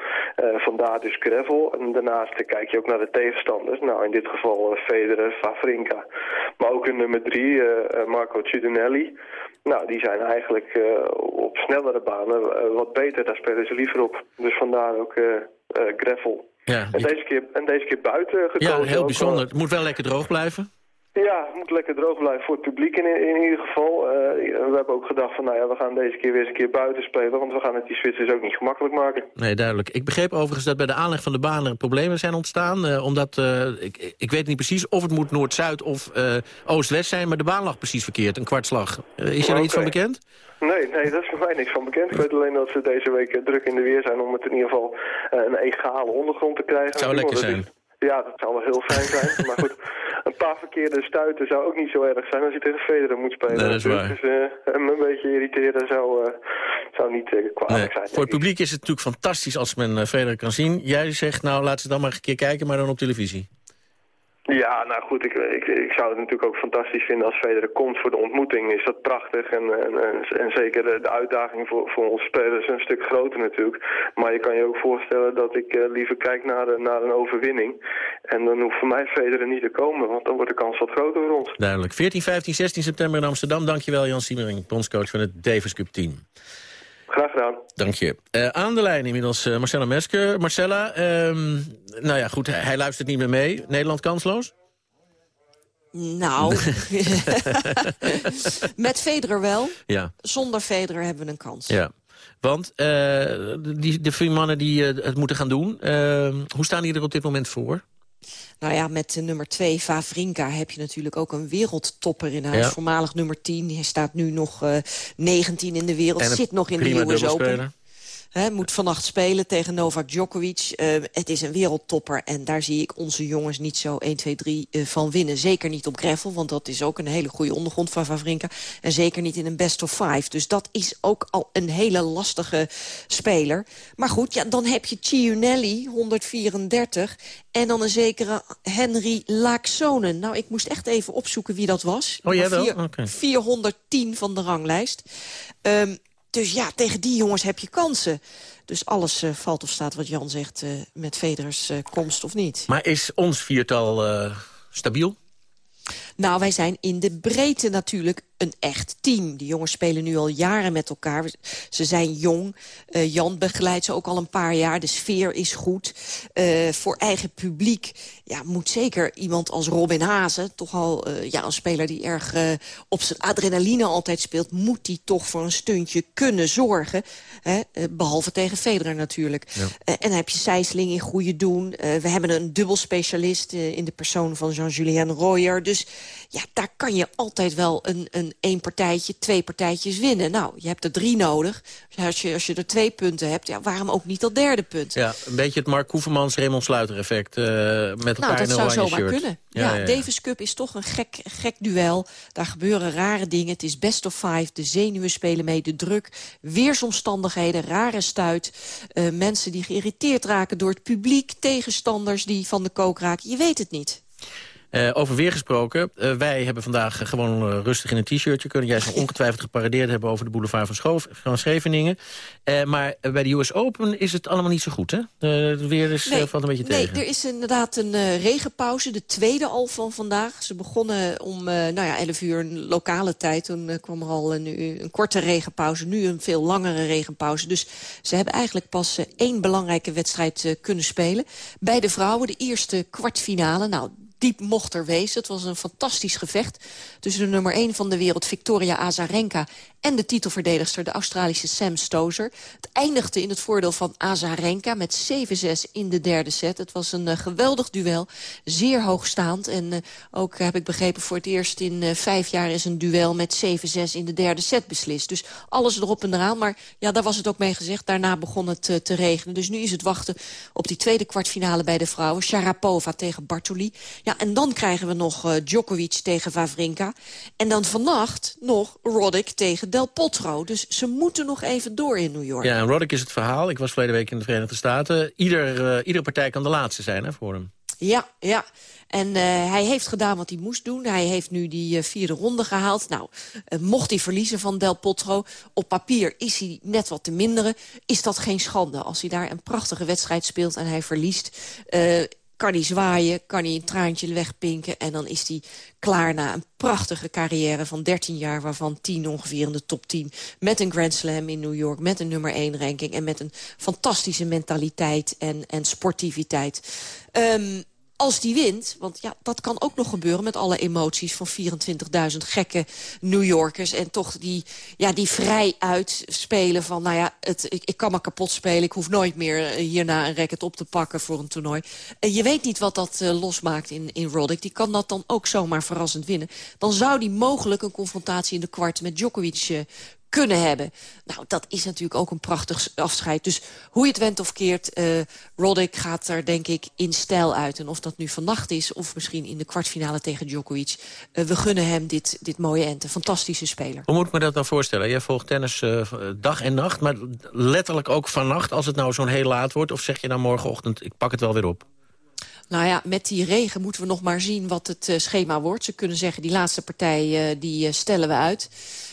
Speaker 17: vandaar dus gravel. En daarnaast kijk je ook naar de tegenstanders. Nou, in dit geval Federer, Favrinka. Maar ook een nummer drie, Marco Ciudinelli. Nou, die zijn eigenlijk uh, op snellere banen uh, wat beter. Daar spelen ze liever op. Dus vandaar ook uh, gravel.
Speaker 8: Ja,
Speaker 17: en, deze keer, en deze keer buiten gekozen.
Speaker 8: Ja, heel bijzonder. Het moet wel lekker droog blijven.
Speaker 17: Ja, het moet lekker droog blijven voor het publiek in, in ieder geval. Uh, we hebben ook gedacht van, nou ja, we gaan deze keer weer eens een keer buiten spelen... want we gaan het die Zwitsers ook niet gemakkelijk maken.
Speaker 8: Nee, duidelijk. Ik begreep overigens dat bij de aanleg van de banen problemen zijn ontstaan. Uh, omdat, uh, ik, ik weet niet precies of het moet Noord-Zuid of Oost-West zijn... maar de baan lag precies verkeerd, een kwartslag. is er okay. iets van bekend?
Speaker 17: Nee, nee, dat is voor mij niks van bekend. Ik weet alleen dat ze deze week druk in de weer zijn... om het in ieder geval een egale ondergrond te krijgen. Het
Speaker 8: zou lekker zijn.
Speaker 17: Ja, dat zou wel heel fijn zijn. maar goed, een paar verkeerde stuiten zou ook niet zo erg zijn als je tegen Federer moet spelen.
Speaker 8: Nee, dat is waar.
Speaker 17: Dus uh, hem een beetje irriteren zou, uh, zou niet uh, kwalijk
Speaker 8: nee.
Speaker 17: zijn.
Speaker 8: Voor het publiek is het natuurlijk fantastisch als men Federer kan zien. Jij zegt, nou laat ze dan maar een keer kijken, maar dan op televisie.
Speaker 17: Ja, nou goed, ik, ik, zou het natuurlijk ook fantastisch vinden als Federer komt voor de ontmoeting. Is dat prachtig en, en, en, zeker de, de, uitdaging voor, voor onze spelers een stuk groter natuurlijk. Maar je kan je ook voorstellen dat ik uh, liever kijk naar, de, naar een overwinning. En dan hoeft voor mij Federer niet te komen, want dan wordt de kans wat groter voor ons.
Speaker 8: Duidelijk. 14, 15, 16 september in Amsterdam. Dankjewel Jan Siemering, bondscoach van het Davis Cup team.
Speaker 17: Graag gedaan.
Speaker 8: Dank je. Uh, aan de lijn inmiddels uh, Marcella Mesker. Marcella, um, nou ja goed, hij, hij luistert niet meer mee. Nederland kansloos?
Speaker 18: Nou, met Federer wel.
Speaker 8: Ja.
Speaker 18: Zonder Federer hebben we een kans.
Speaker 8: Ja. Want uh, die, de vier mannen die uh, het moeten gaan doen, uh, hoe staan die er op dit moment voor?
Speaker 18: Nou ja, met de nummer 2, Vavrinka, heb je natuurlijk ook een wereldtopper in huis.
Speaker 8: Ja.
Speaker 18: Voormalig nummer 10. Hij staat nu nog 19 in de wereld, zit nog in de US Open. He, moet vannacht spelen tegen Novak Djokovic. Uh, het is een wereldtopper en daar zie ik onze jongens niet zo 1, 2, 3 uh, van winnen. Zeker niet op gravel, want dat is ook een hele goede ondergrond van Vavrinka. En zeker niet in een best of five. Dus dat is ook al een hele lastige speler. Maar goed, ja, dan heb je Ciunelli, 134. En dan een zekere Henry Laaksonen. Nou, ik moest echt even opzoeken wie dat was.
Speaker 8: Oh, jij wel?
Speaker 18: Vier,
Speaker 8: okay.
Speaker 18: 410 van de ranglijst. Um, dus ja, tegen die jongens heb je kansen. Dus alles uh, valt of staat wat Jan zegt uh, met Federers uh, komst of niet.
Speaker 8: Maar is ons viertal Stabiel?
Speaker 18: Nou, wij zijn in de breedte natuurlijk een echt team. Die jongens spelen nu al jaren met elkaar. Ze zijn jong. Uh, Jan begeleidt ze ook al een paar jaar. De sfeer is goed. Uh, voor eigen publiek ja, moet zeker iemand als Robin Hazen... toch al uh, ja, een speler die erg op zijn adrenaline altijd speelt... moet die toch voor een stuntje kunnen zorgen. Hè? behalve tegen Federer natuurlijk. Ja. en dan heb je Sijsling in goede doen. we hebben een dubbelspecialist in de persoon van Jean-Julien Royer. Dus ja, daar kan je altijd wel een, een één partijtje, twee partijtjes winnen. Nou, je hebt er drie nodig. Als je, als je er twee punten hebt, ja, waarom ook niet dat derde punt?
Speaker 8: Ja, een beetje het Mark Koevermans, Raymond Sluiter effect uh, met elkaar
Speaker 18: nou, dat zou zomaar
Speaker 8: shirt.
Speaker 18: kunnen. Ja, ja, Davis Cup is toch een gek, gek duel. Daar gebeuren rare dingen. Het is best of five. De zenuwen spelen mee, de druk. Weersomstandigheden, rare stuit. Uh, mensen die geïrriteerd raken door het publiek. Tegenstanders die van de kook raken. Je weet het niet.
Speaker 8: Uh, over weer gesproken. Uh, wij hebben vandaag gewoon uh, rustig in een t-shirtje kunnen. Jij zal ongetwijfeld geparadeerd hebben over de boulevard van, Schoof, van Scheveningen. maar bij de US Open is het allemaal niet zo goed, hè? het weer is,
Speaker 18: nee,
Speaker 8: valt een beetje tegen.
Speaker 18: Nee, er is inderdaad een regenpauze. De tweede al van vandaag. Ze begonnen om nou ja, 11 uur lokale tijd. Toen kwam er al een, een, korte regenpauze. Nu een veel langere regenpauze. Dus ze hebben eigenlijk pas één belangrijke wedstrijd kunnen spelen. Bij de vrouwen de eerste kwartfinale. Nou, diep mocht er wezen. Het was een fantastisch gevecht tussen de nummer 1 van de wereld, Victoria Azarenka... en de titelverdedigster, de Australische Sam Stozer. Het eindigde in het voordeel van Azarenka met 7-6 in de derde set. Het was een uh, geweldig duel, zeer hoogstaand. En uh, ook heb ik begrepen voor het eerst in uh, vijf jaar... is een duel met 7-6 in de derde set beslist. Dus alles erop en eraan, maar ja, daar was het ook mee gezegd. Daarna begon het te regenen. Dus nu is het wachten op die tweede kwartfinale bij de vrouwen. Sharapova tegen Bartoli. Ja, en dan krijgen we nog uh, Djokovic tegen Wawrinka. En dan vannacht nog Roddick tegen Del Potro. Dus ze moeten nog even door in New York.
Speaker 8: Ja, en Roddick is het verhaal. Ik was verleden week in de Verenigde Staten. Ieder, uh, iedere partij kan de laatste zijn hè, voor hem.
Speaker 18: Ja, ja. En uh, hij heeft gedaan wat hij moest doen. Hij heeft nu die uh, vierde ronde gehaald. Nou, uh, mocht hij verliezen van Del Potro... op papier is hij net wat te minderen. Is dat geen schande als hij daar een prachtige wedstrijd speelt... en hij verliest kan hij zwaaien, kan hij een traantje wegpinken... en dan is hij klaar na een prachtige carrière van 13 jaar... waarvan 10 ongeveer in de top 10. Met een Grand Slam in New York, met een nummer 1 ranking... en met een fantastische mentaliteit en, en sportiviteit. Um, als die wint, want ja, dat kan ook nog gebeuren... met alle emoties van 24.000 gekke New Yorkers... en toch die, ja, die vrij uitspelen van... nou ja, het, ik, ik kan me kapot spelen... ik hoef nooit meer eh, hierna een racket op te pakken voor een toernooi. En je weet niet wat dat uh, losmaakt in, in Roddick. Die kan dat dan ook zomaar verrassend winnen. Dan zou die mogelijk een confrontatie in de kwart met Djokovic uh, kunnen hebben. Nou, dat is natuurlijk ook een prachtig afscheid. Dus hoe je het went of keert, uh, Roddick gaat er denk ik in stijl uit. En of dat nu vannacht is of misschien in de kwartfinale tegen Djokovic. Uh, we gunnen hem dit, dit mooie end. Een fantastische speler.
Speaker 8: Hoe moet ik me dat dan voorstellen? Jij volgt tennis uh, dag en nacht, maar letterlijk ook vannacht... als het nou zo'n heel laat wordt? Of zeg je dan morgenochtend, ik pak het wel weer op?
Speaker 18: Nou ja, met die regen moeten we nog maar zien wat het schema wordt. Ze kunnen zeggen, die laatste partij die stellen we uit.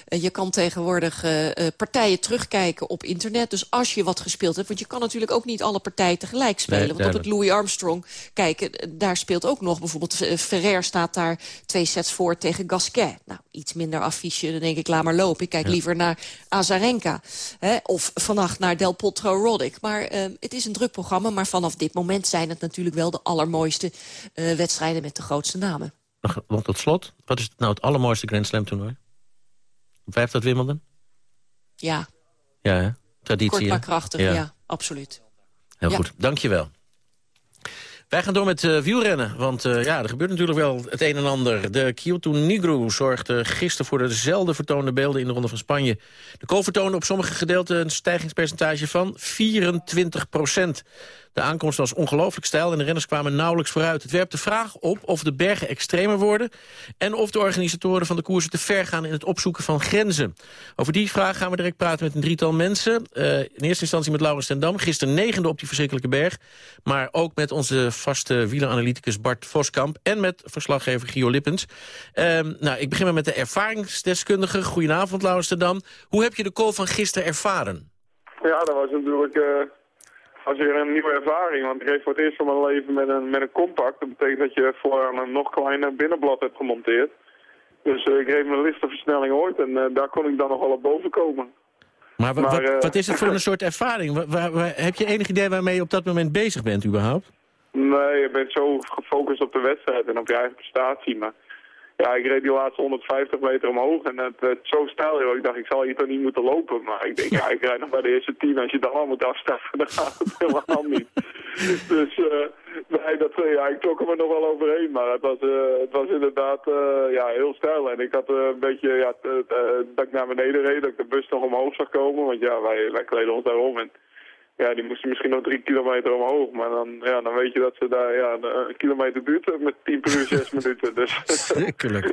Speaker 18: Uh, je kan tegenwoordig uh, partijen terugkijken op internet. Dus als je wat gespeeld hebt... want je kan natuurlijk ook niet alle partijen tegelijk spelen. Nee, want op het Louis Armstrong kijken, daar speelt ook nog... bijvoorbeeld Ferrer staat daar twee sets voor tegen Gasquet. Nou, iets minder affiche, dan denk ik, laat maar lopen. Ik kijk ja. liever naar Azarenka. Hè? Of vannacht naar Del Potro Roddick. Maar het is een druk programma, maar vanaf dit moment zijn het natuurlijk wel de allermooiste wedstrijden met de grootste namen.
Speaker 8: Nog tot slot, wat is nou het allermooiste Grand Slam toernooi? Vijf dat Wimbledon?
Speaker 18: Ja.
Speaker 8: Ja, hè? Traditie,
Speaker 18: Kort maar krachtig, ja, ja absoluut.
Speaker 8: Heel
Speaker 18: ja.
Speaker 8: goed, dankjewel. Wij gaan door met uh, wielrennen, want uh, ja, er gebeurt natuurlijk wel het een en ander. De Kyoto Negro zorgde gisteren voor dezelfde vertoonde beelden in de Ronde van Spanje. De kool vertoonde op sommige gedeelten een stijgingspercentage van 24 procent. De aankomst was ongelooflijk stijl en de renners kwamen nauwelijks vooruit. Het werpt de vraag op of de bergen extremer worden... en of de organisatoren van de koersen te ver gaan in het opzoeken van grenzen. Over die vraag gaan we direct praten met een drietal mensen. Uh, in eerste instantie met Laurens ten Dam, gisteren negende op die verschrikkelijke berg. Maar ook met onze vaste wieleranalyticus Bart Voskamp... en met verslaggever Gio Lippens. Uh, nou, ik begin maar met de ervaringsdeskundige. Goedenavond, Laurens ten Dam. Hoe heb je de call van gisteren ervaren?
Speaker 19: Ja, dat was natuurlijk... Uh was weer een nieuwe ervaring. Want ik reed voor het eerst van mijn leven met een, met een compact. Dat betekent dat je voor een nog kleiner binnenblad hebt gemonteerd. Dus uh, ik reed mijn lichte versnelling ooit en uh, daar kon ik dan nog wel op boven komen.
Speaker 8: Maar, maar wat, uh, wat, is het voor een soort ervaring? Waar, heb je enig idee waarmee je op dat moment bezig bent überhaupt?
Speaker 19: Nee, je bent zo gefocust op de wedstrijd en op je eigen prestatie. Maar ja, ik reed die laatste 150 meter omhoog en het werd zo stijl. Ik dacht, ik zal hier toch niet moeten lopen. Maar ik denk, ja, ik rijd nog bij de eerste tien. Als je dan al moet afstappen, dan gaat het helemaal niet. Dus uh, nee, dat, uh, ja, ik trok er me nog wel overheen. Maar het was, uh, het was inderdaad uh, ja, heel stijl. En ik had een beetje, ja, dat ik naar beneden reed, dat ik de bus nog omhoog zag komen. Want ja, wij, wij kleden ons daarom. En ja, die moesten misschien nog drie kilometer omhoog. Maar dan, ja, dan weet je dat ze daar ja, een kilometer duurt met 10 per uur 6 minuten. Dus
Speaker 8: Schrikkelijk.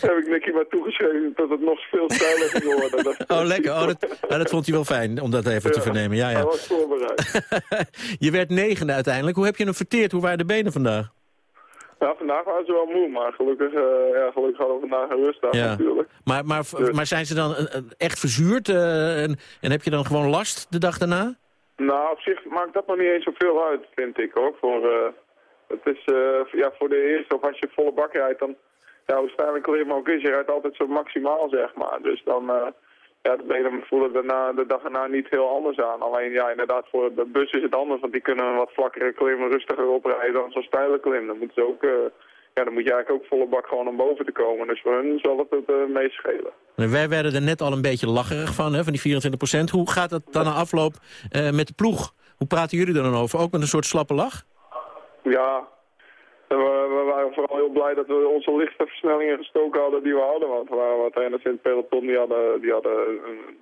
Speaker 19: heb ik Nicky maar toegeschreven dat het nog veel stijler ging worden.
Speaker 8: Oh, lekker. Oh, dat, nou, dat vond hij wel fijn om dat even
Speaker 19: ja,
Speaker 8: te vernemen. Ja, ja.
Speaker 19: Hij was voorbereid.
Speaker 8: je werd negende uiteindelijk. Hoe heb je hem verteerd? Hoe waren de benen vandaag?
Speaker 19: Ja, vandaag waren ze wel moe, maar gelukkig, uh, ja, gelukkig hadden we vandaag een rustdag
Speaker 8: ja.
Speaker 19: natuurlijk.
Speaker 8: Maar, maar, dus. maar zijn ze dan uh, echt verzuurd uh, en, en heb je dan gewoon last de dag daarna?
Speaker 19: Nou, op zich maakt dat nog niet eens zoveel uit, vind ik hoor. Voor, uh, het is, uh, ja, voor de eerste, of als je volle bak rijdt, dan, ja, hoe stijl klim ook is, je rijdt altijd zo maximaal, zeg maar. Dus dan, uh, ja, de benen voelen daarna, de dag erna niet heel anders aan. Alleen, ja, inderdaad, voor de bus is het anders, want die kunnen een wat vlakkere klim rustiger oprijden dan zo'n steile klim. Dan moeten ze ook, ja, dan moet je eigenlijk ook volle bak gewoon om boven te komen. Dus voor hun zal het het uh, meest schelen.
Speaker 8: Wij werden er net al een beetje lacherig van, hè, van die 24 procent. Hoe gaat het dan na afloop uh, met de ploeg? Hoe praten jullie er dan over? Ook met een soort slappe lach?
Speaker 19: Ja, we, we, waren vooral heel blij dat we onze lichte versnellingen gestoken hadden die we hadden. Want er waren wat in het peloton die hadden, die hadden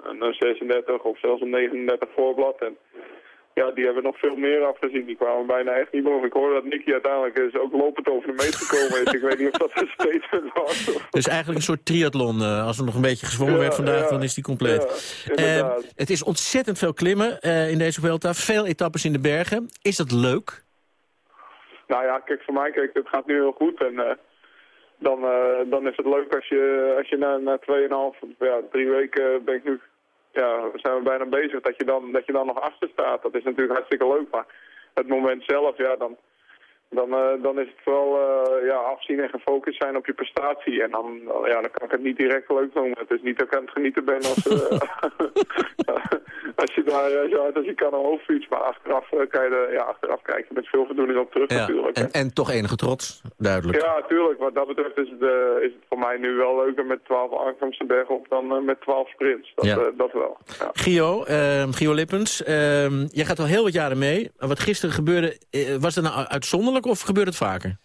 Speaker 19: een, een 36 of zelfs een 39 voorblad. En ja, die hebben nog veel meer afgezien. Die kwamen bijna echt niet boven. Ik hoorde dat Nicky uiteindelijk is ook lopend over de meet gekomen is. Ik weet niet of dat een statement was.
Speaker 8: Dus eigenlijk een soort triathlon. Uh, als er nog een beetje gezwommen ja, werd vandaag, ja, dan is die compleet.
Speaker 19: Ja, uh,
Speaker 8: het is ontzettend veel klimmen uh, in deze Vuelta. Veel etappes in de bergen. Is dat leuk?
Speaker 19: Nou ja, kijk, voor mij, kijk, het gaat nu heel goed. En dan, dan is het leuk als je, als je na, na 2,5, ja, drie weken ben ik nu ja, zijn we bijna bezig dat je, dan, dat je dan nog achter staat. Dat is natuurlijk hartstikke leuk, maar het moment zelf, ja, dan, dan, uh, dan is het vooral uh, ja, afzien en gefocust zijn op je prestatie. En dan, ja, dan kan ik het niet direct leuk noemen. Het is niet dat ik aan het genieten ben als, uh, als je daar zo hard als je kan omhoog fietst. Maar achteraf, kan je de, ja, achteraf kijk je met veel voldoening op terug
Speaker 8: ja.
Speaker 19: natuurlijk.
Speaker 8: En, en toch enige trots, duidelijk.
Speaker 19: Ja, natuurlijk. Wat dat betreft is het, is het voor mij nu wel leuker met 12 aankomsten bergop dan met 12 sprints. Dat,
Speaker 8: ja.
Speaker 19: dat wel. Ja.
Speaker 8: Gio, Gio Lippens, jij gaat al heel wat jaren mee. Wat gisteren gebeurde, was dat nou uitzonderlijk? Of gebeurt het vaker?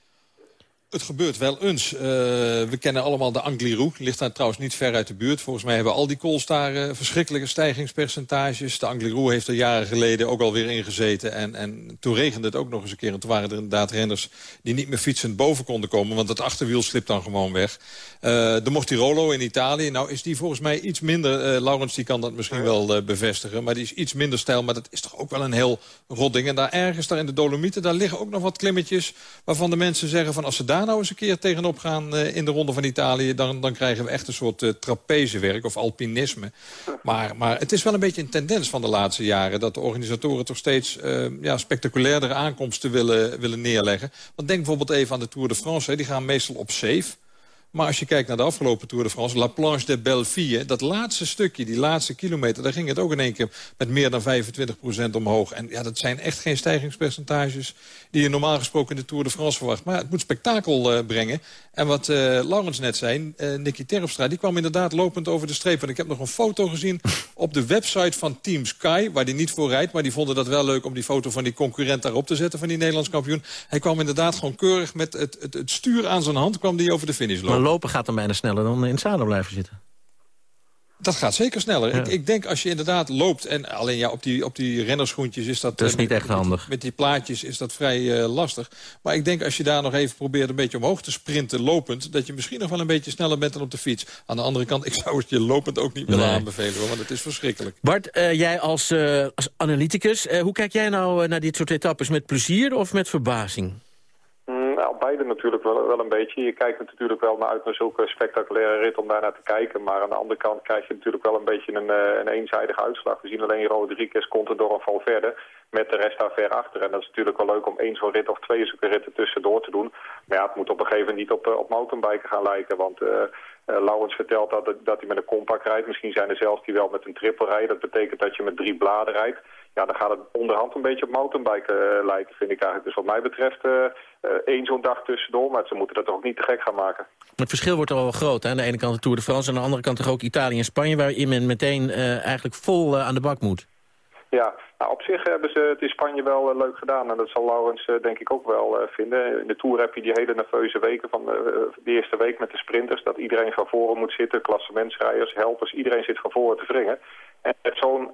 Speaker 20: Het gebeurt wel eens. Uh, we kennen allemaal de Angliru. Ligt daar trouwens niet ver uit de buurt. Volgens mij hebben al die kools daar uh, verschrikkelijke stijgingspercentages. De Angliru heeft er jaren geleden ook alweer ingezeten. En, en toen regende het ook nog eens een keer. En toen waren er inderdaad renners die niet meer fietsend boven konden komen. Want het achterwiel slipt dan gewoon weg. Uh, de Mortirolo in Italië. Nou is die volgens mij iets minder... Laurens die kan dat misschien wel bevestigen. Maar die is iets minder stijl. Maar dat is toch ook wel een heel rot ding. En daar ergens daar in de Dolomieten... daar liggen ook nog wat klimmetjes... waarvan de mensen zeggen van als ze daar daar nou eens een keer tegenop gaan uh, in de Ronde van Italië... dan, dan krijgen we echt een soort uh, trapezewerk of alpinisme. Maar, maar het is wel een beetje een tendens van de laatste jaren... dat de organisatoren toch steeds uh, ja, spectaculairdere aankomsten willen, willen neerleggen. Want denk bijvoorbeeld even aan de Tour de France. Hè. Die gaan meestal op safe... Maar als je kijkt naar de afgelopen Tour de France... La Planche de Belleville, dat laatste stukje, die laatste kilometer... daar ging het ook in één keer met meer dan 25% omhoog. En ja, dat zijn echt geen stijgingspercentages... die je normaal gesproken in de Tour de France verwacht. Maar het moet spektakel uh, brengen. En wat uh, Laurens net zei, uh, Nicky Terpstra... die kwam inderdaad lopend over de streep. En ik heb nog een foto gezien op de website van Team Sky... waar die niet voor rijdt, maar die vonden dat wel leuk... om die foto van die concurrent daarop te zetten van die Nederlands kampioen. Hij kwam inderdaad gewoon keurig met het, het, het stuur aan zijn hand... kwam die over de finish lopen.
Speaker 8: Lopen gaat dan bijna sneller dan in het zadel blijven zitten.
Speaker 20: Dat gaat zeker sneller. Ja. Ik, ik, denk als je inderdaad loopt... en alleen ja, op die, op die rennerschoentjes is dat...
Speaker 8: Dat is
Speaker 20: uh,
Speaker 8: niet echt handig.
Speaker 20: Met, met, die plaatjes is dat vrij uh, lastig. Maar ik denk als je daar nog even probeert een beetje omhoog te sprinten lopend... dat je misschien nog wel een beetje sneller bent dan op de fiets. Aan de andere kant, ik zou het je lopend ook niet willen nee. aanbevelen. Hoor, want het is verschrikkelijk.
Speaker 8: Bart, uh, jij als, als analyticus... hoe kijk jij nou naar dit soort etappes? Met plezier of met verbazing?
Speaker 21: Nou, beide natuurlijk wel, wel een beetje. Je kijkt natuurlijk wel naar uit naar zulke spectaculaire rit om daar naar te kijken. Maar aan de andere kant krijg je natuurlijk wel een beetje een, uh, een eenzijdige uitslag. We zien alleen Rodriguez, Contador en Valverde met de rest daar ver achter. En dat is natuurlijk wel leuk om één zo'n rit of twee zulke ritten tussendoor te doen. Maar ja, het moet op een gegeven moment niet op, uh, op mountainbiken gaan lijken. Want uh, vertelt dat, dat hij met een compact rijdt. Misschien zijn er zelfs die wel met een triple rijden. Dat betekent dat je met drie bladen rijdt ja, dan gaat het onderhand een beetje op mountainbiken uh, lijken, vind ik eigenlijk. Dus wat mij betreft uh, uh, één zo'n dag tussendoor, maar ze moeten dat toch ook niet te gek gaan maken.
Speaker 8: Het verschil wordt al wel groot. Hè? Aan de ene kant de Tour de France, aan de andere kant toch ook Italië en Spanje... waarin men meteen eigenlijk vol aan de bak moet.
Speaker 21: Ja, nou, op zich hebben ze het in Spanje wel uh, leuk gedaan. En dat zal Laurens uh, denk ik ook wel uh, vinden. In de Tour heb je die hele nerveuze weken van de eerste week met de sprinters. Dat iedereen van voren moet zitten. Klassementsrijders, helpers. Iedereen zit van voren te wringen. En met zo'n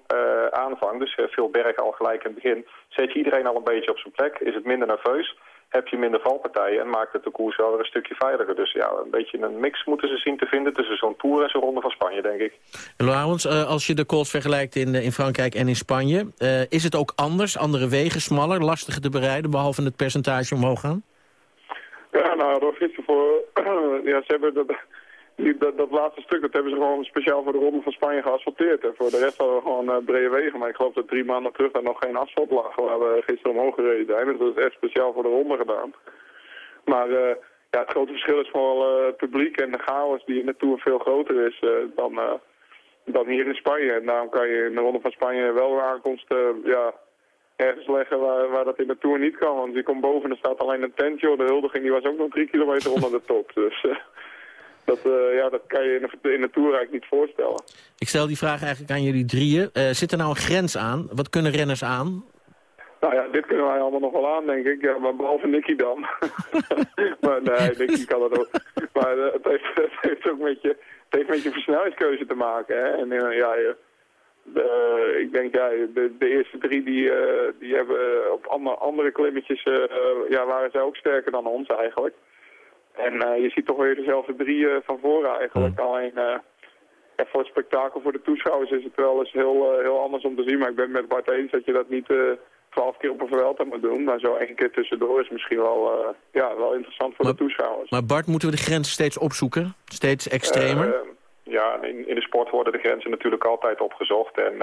Speaker 21: aanvang, dus veel bergen al gelijk in het begin... zet je iedereen al een beetje op zijn plek. Is het minder nerveus heb je minder valpartijen en maakt het de koers wel weer een stukje veiliger. Dus ja, een beetje een mix moeten ze zien te vinden tussen zo'n Tour en zo'n Ronde van Spanje, denk ik.
Speaker 8: Laurens, uh, als je de calls vergelijkt in, in Frankrijk en in Spanje... Uh, is het ook anders, andere wegen, smaller, lastiger te bereiden... behalve het percentage omhoog gaan?
Speaker 19: Ja, nou, door gisteren voor... ja, ze hebben dat, die, dat, laatste stuk dat hebben ze gewoon speciaal voor de Ronde van Spanje geasfalteerd. En voor de rest hadden we gewoon uh, brede wegen. Maar ik geloof dat drie maanden terug daar nog geen asfalt lag waar we gisteren omhoog gereden zijn. Dus dat is echt speciaal voor de Ronde gedaan. Maar uh, ja, het grote verschil is vooral uh, het publiek en de chaos die in de Tour veel groter is dan, dan hier in Spanje. En daarom kan je in de Ronde van Spanje wel een aankomst ja, ergens leggen waar, dat in de Tour niet kan. Want je komt boven en er staat alleen een tentje. De huldiging die was ook nog drie kilometer onder de top. Dus... Dat, uh, ja, dat kan je in de, in de Tour eigenlijk niet voorstellen.
Speaker 8: Ik stel die vraag eigenlijk aan jullie drieën. Uh, zit er nou een grens aan? Wat kunnen renners aan?
Speaker 19: Nou ja, dit kunnen wij allemaal nog wel aan, denk ik. Ja, maar behalve Nicky dan. maar nee, Nicky kan dat ook. Maar uh, het, heeft, het heeft ook met je, het heeft met je versnelligheidskeuze te maken. Hè? En ja, de, ik denk, ja, de, de eerste drie die, die hebben op andere, andere klimmetjes, ja, waren zij ook sterker dan ons eigenlijk. En uh, je ziet toch weer dezelfde drie uh, van voren eigenlijk. Mm. Alleen ja, voor het spektakel voor de toeschouwers is het wel eens heel, heel anders om te zien. Maar ik ben met Bart eens dat je dat niet twaalf keer op een Vuelta moet doen. Maar zo één keer tussendoor is misschien wel, ja, wel interessant voor
Speaker 8: maar,
Speaker 19: de toeschouwers.
Speaker 8: Maar Bart, moeten we de grens steeds opzoeken? Steeds extremer?
Speaker 21: ja, in, in de sport worden de grenzen natuurlijk altijd opgezocht. En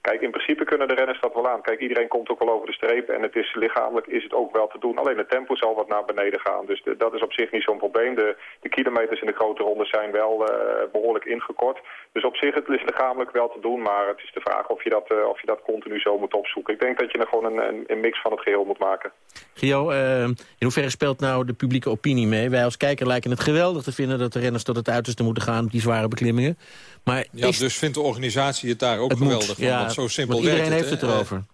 Speaker 21: Kijk, in principe kunnen de renners dat wel aan. Kijk, iedereen komt ook wel over de streep en het is lichamelijk is het ook wel te doen. Alleen het tempo zal wat naar beneden gaan. Dus de, dat is op zich niet zo'n probleem. De, de, kilometers in de grote rondes zijn wel uh, behoorlijk ingekort. Dus op zich het is lichamelijk wel te doen, maar het is de vraag of je dat, uh, of je dat continu zo moet opzoeken. Ik denk dat je er gewoon een, een, een mix van het geheel moet maken.
Speaker 8: Gio, uh, in hoeverre speelt nou de publieke opinie mee? Wij als kijker lijken het geweldig te vinden dat de renners tot het uiterste moeten gaan op die zware beklimmingen. Maar
Speaker 20: ja,
Speaker 8: is...
Speaker 20: dus vindt de organisatie het daar ook
Speaker 8: het
Speaker 20: geweldig
Speaker 8: moet. Ja,
Speaker 20: zo simpel
Speaker 8: want iedereen heeft het, erover.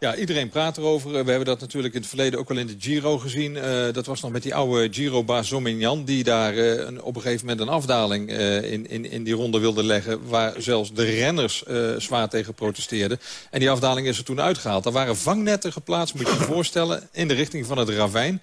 Speaker 20: Ja, iedereen praat erover. We hebben dat natuurlijk in het verleden ook al in de Giro gezien. Uh, dat was nog met die oude Giro-baas Zomignan... die daar uh, een, op een gegeven moment een afdaling uh, in, in, in die ronde wilde leggen... waar zelfs de renners zwaar tegen protesteerden. En die afdaling is er toen uitgehaald. Er waren vangnetten geplaatst, moet je je voorstellen... in de richting van het ravijn.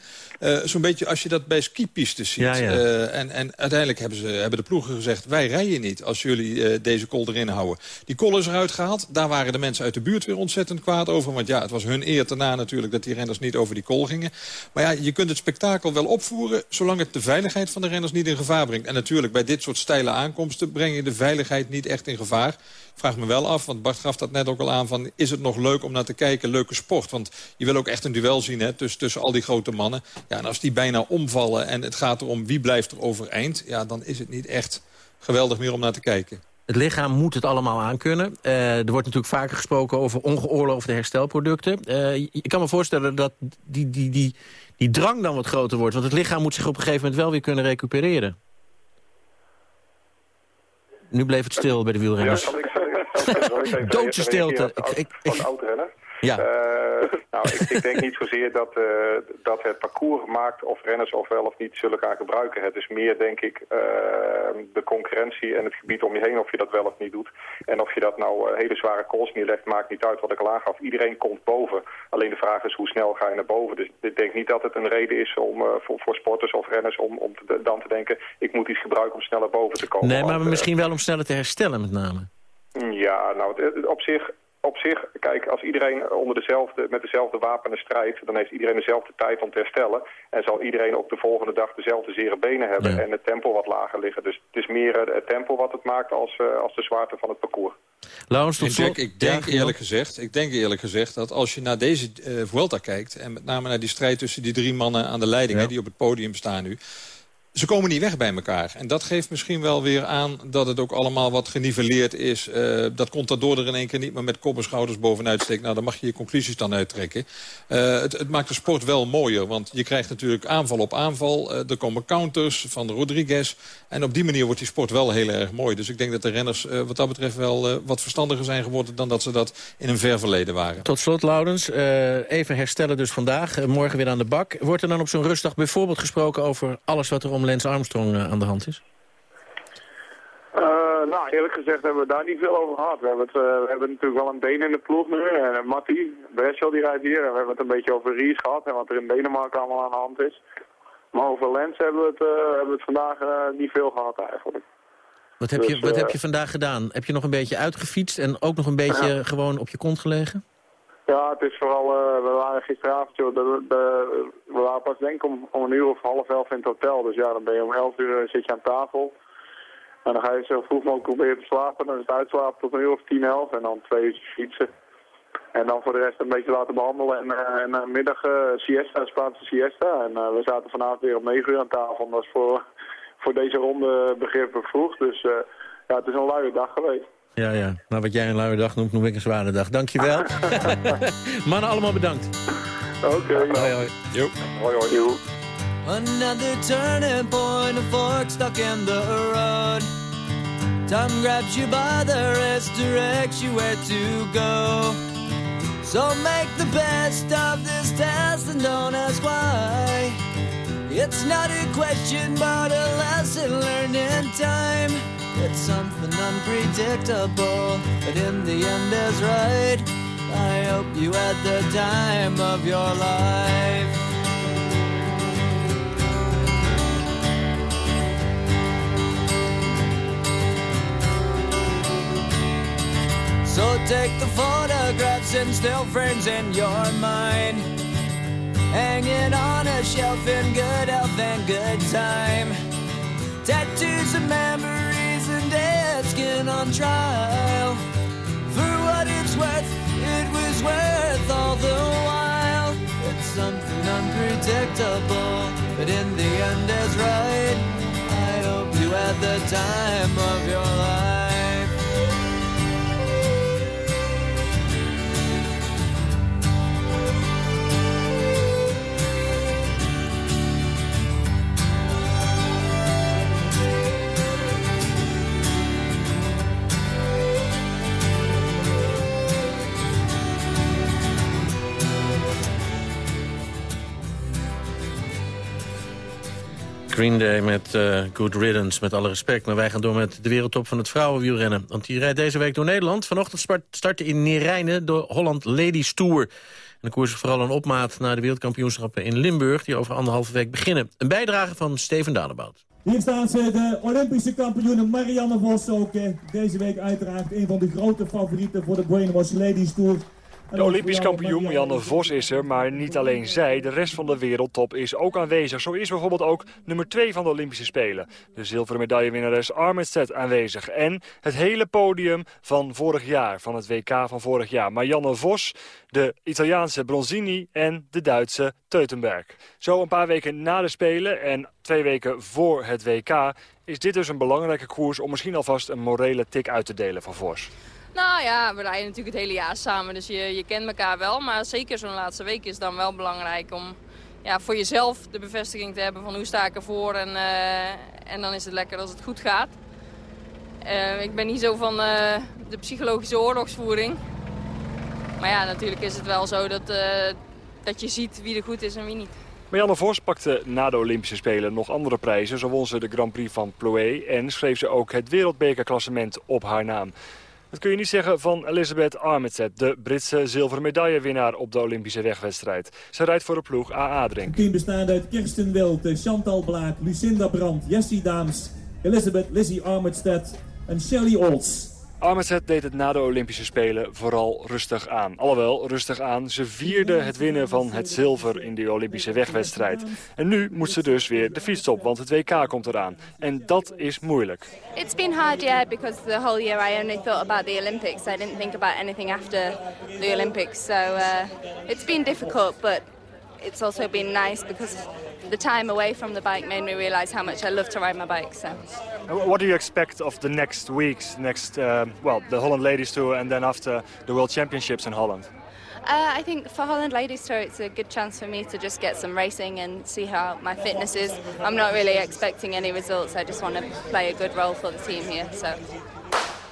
Speaker 20: Zo'n beetje als je dat bij skipistes ziet.
Speaker 8: Ja, ja.
Speaker 20: en, en uiteindelijk hebben, ze, hebben de ploegen gezegd... wij rijden niet als jullie deze kol erin houden. Die kol is eruit gehaald. Daar waren de mensen uit de buurt weer ontzettend kwaad over... Want ja, het was hun eer te na natuurlijk dat die renners niet over die kool gingen. Maar ja, je kunt het spektakel wel opvoeren... zolang het de veiligheid van de renners niet in gevaar brengt. En natuurlijk, bij dit soort steile aankomsten... breng je de veiligheid niet echt in gevaar. Ik vraag me wel af, want Bart gaf dat net ook al aan... van is het nog leuk om naar te kijken, leuke sport? Want je wil ook echt een duel zien hè, tussen, tussen al die grote mannen. Ja, en als die bijna omvallen en het gaat erom wie blijft er overeind... ja, dan is het niet echt geweldig meer om naar te kijken.
Speaker 8: Het lichaam moet het allemaal aankunnen. Uh, er wordt natuurlijk vaker gesproken over ongeoorloofde herstelproducten. Uh, ik kan me voorstellen dat die, die, die, die drang dan wat groter wordt. Want het lichaam moet zich op een gegeven moment wel weer kunnen recupereren. Nu bleef het stil bij de wielrenners.
Speaker 21: Ja,
Speaker 8: Doodse stilte.
Speaker 21: Ik, ik, ik,
Speaker 8: ja.
Speaker 21: Uh, nou, ik, ik, denk niet zozeer dat, uh, dat het parcours maakt of renners of wel of niet zullen gaan gebruiken. Het is meer, denk ik, uh, de concurrentie en het gebied om je heen of je dat wel of niet doet. En of je dat nou hele zware calls neerlegt, maakt niet uit wat ik al aangaf. Iedereen komt boven. Alleen de vraag is hoe snel ga je naar boven. Dus ik denk niet dat het een reden is om, voor, voor, sporters of renners om, om te, dan te denken... ik moet iets gebruiken om sneller boven te komen.
Speaker 8: Nee, maar want, misschien wel om sneller te herstellen met name.
Speaker 21: Ja, nou, op zich op zich, kijk, als iedereen onder dezelfde, met dezelfde wapenen strijdt... dan heeft iedereen dezelfde tijd om te herstellen. En zal iedereen op de volgende dag dezelfde zere benen hebben... en het tempo wat lager liggen. Dus het is meer eh, het tempo wat het maakt als, uh, als de zwaarte van het parcours.
Speaker 20: Laurens, tot slot. Ik denk, eerlijk gezegd, ik denk eerlijk gezegd dat als je naar deze uh, Vuelta kijkt... en met name naar die strijd tussen die drie mannen aan de leiding... Hè, die op het podium staan nu ze komen niet weg bij elkaar. En dat geeft misschien wel weer aan dat het ook allemaal wat geniveleerd is. Uh, dat Contador er in één keer niet meer met kop en schouders bovenuit steekt. Nou, dan mag je je conclusies dan uittrekken. Uh, het, het, maakt de sport wel mooier, want je krijgt natuurlijk aanval op aanval. Uh, er komen counters van de Rodriguez. En op die manier wordt die sport wel heel erg mooi. Dus ik denk dat de renners wat dat betreft wel wat verstandiger zijn geworden... dan dat ze dat in een ver verleden waren.
Speaker 8: Tot slot, Laurens. even herstellen dus vandaag. morgen weer aan de bak. Wordt er dan op zo'n rustdag bijvoorbeeld gesproken over alles wat er om Lance Armstrong aan de hand is?
Speaker 19: Uh, nou, eerlijk gezegd hebben we daar niet veel over gehad. We hebben, het, uh, we hebben natuurlijk wel een Deen in de ploeg nu. En Matti, Breschel die rijdt hier. En we hebben het een beetje over Ries gehad en wat er in Denemarken allemaal aan de hand is. Maar over Lens hebben we het, hebben we het vandaag niet veel gehad eigenlijk.
Speaker 8: Wat heb, dus, je, wat heb je vandaag gedaan? Heb je nog een beetje uitgefietst en ook nog een beetje ja. gewoon op je kont gelegen?
Speaker 19: Ja, het is vooral, uh, we waren gisteravond, joh, de, de, we waren pas denk ik om, om een uur of half elf in het hotel. Dus ja, dan ben je om elf uur uh, zit je aan tafel. En dan ga je zo vroeg mogelijk proberen te slapen. Dan is het uitslapen tot een uur of tien, elf. En dan twee uurtjes fietsen. En dan voor de rest een beetje laten behandelen. En, uh, en uh, middag siesta, Spaanse siesta. En we zaten vanavond weer om negen uur aan tafel. Dat is voor, voor deze ronde begrippen vroeg. Dus ja, het is een luie dag geweest.
Speaker 8: Ja, ja. Nou, wat jij een luie dag noemt, noem ik een zware dag. Dankjewel. Mannen, allemaal bedankt.
Speaker 19: Oké. Okay.
Speaker 8: Hoi, hoi.
Speaker 19: Jo. Hoi, hoi. Jo.
Speaker 22: Another turning point, a fork stuck in the road. Time grabs you by the wrist, directs you where to go. So make the best of this test and don't ask why. It's not a question, but a lesson learned in time. It's something unpredictable, but in the end is right. I hope you had the time of your life. So take the photographs and still frames in your mind. Hanging on a shelf in good health and good time. Tattoos of memories and dead skin on trial. For what it's worth, it was worth all the while. It's something unpredictable, but in the end is right. I hope you had the time of your
Speaker 8: Green Day met uh, Good Riddance, met alle respect. Maar wij gaan door met de wereldtop van het vrouwenwielrennen. Want die rijdt deze week door Nederland. Vanochtend startte in Neerijnen door Holland Ladies Tour. En de koers is vooral een opmaat naar de wereldkampioenschappen in Limburg... die over anderhalve week beginnen. Een bijdrage van Steven Dalebout.
Speaker 4: Hier staan ze, de Olympische kampioene Marianne Vos ook. Deze week uiteraard een van de grote favorieten voor de Buenos Ladies Tour.
Speaker 23: De Olympisch kampioen Marianne Vos is er, maar niet alleen zij. De rest van de wereldtop is ook aanwezig. Zo is bijvoorbeeld ook nummer 2 van de Olympische Spelen. De zilveren medaillewinnares Armstead aanwezig. En het hele podium van vorig jaar, van het WK van vorig jaar. Marianne Vos, de Italiaanse Bronzini en de Duitse Teutenberg. Zo een paar weken na de Spelen en twee weken voor het WK... is dit dus een belangrijke koers om misschien alvast een morele tik uit te delen van Vos.
Speaker 24: Nou ja, we rijden natuurlijk het hele jaar samen, dus je, je kent elkaar wel. Maar zeker zo'n laatste week is dan wel belangrijk om ja, voor jezelf de bevestiging te hebben van hoe sta ik ervoor. En, uh, en dan is het lekker als het goed gaat. Uh, ik ben niet zo van uh, de psychologische oorlogsvoering. Maar ja, natuurlijk is het wel zo dat, dat je ziet wie er goed is en wie niet.
Speaker 23: Marianne Vos pakte na de Olympische Spelen nog andere prijzen. Zo won ze de Grand Prix van Plouay en schreef ze ook het wereldbekerklassement op haar naam. Dat kun je niet zeggen van Elizabeth Armistead, de Britse zilveren medaillewinnaar op de Olympische wegwedstrijd. Ze rijdt voor de ploeg AA Drink.
Speaker 4: Het team bestaat uit Kirsten Wild, Chantal Blaak, Lucinda Brandt, Jessie Daams, Elizabeth Lizzie Armistead en Shelley Olds.
Speaker 23: Armstead deed het na de Olympische Spelen vooral rustig aan. Alhoewel, rustig aan, ze vierde het winnen van het zilver in de Olympische wegwedstrijd. En nu moet ze dus weer de fiets op, want het WK komt eraan. En dat is moeilijk.
Speaker 25: It's been hard, yeah, because the whole year I only thought about the Olympics. I didn't think about anything after the Olympics. So uh, it's been difficult, but it's also been nice because the time away from the bike made me realize how much I love to ride my bike. So.
Speaker 23: What do you expect of the next weeks, next, uh, well, the Holland Ladies Tour and then after the World Championships in Holland?
Speaker 25: Uh, I think for Holland Ladies Tour, it's a good chance for me to just get some racing and see how my fitness is. I'm not really expecting any results. I just want to play a good role for the team here. So.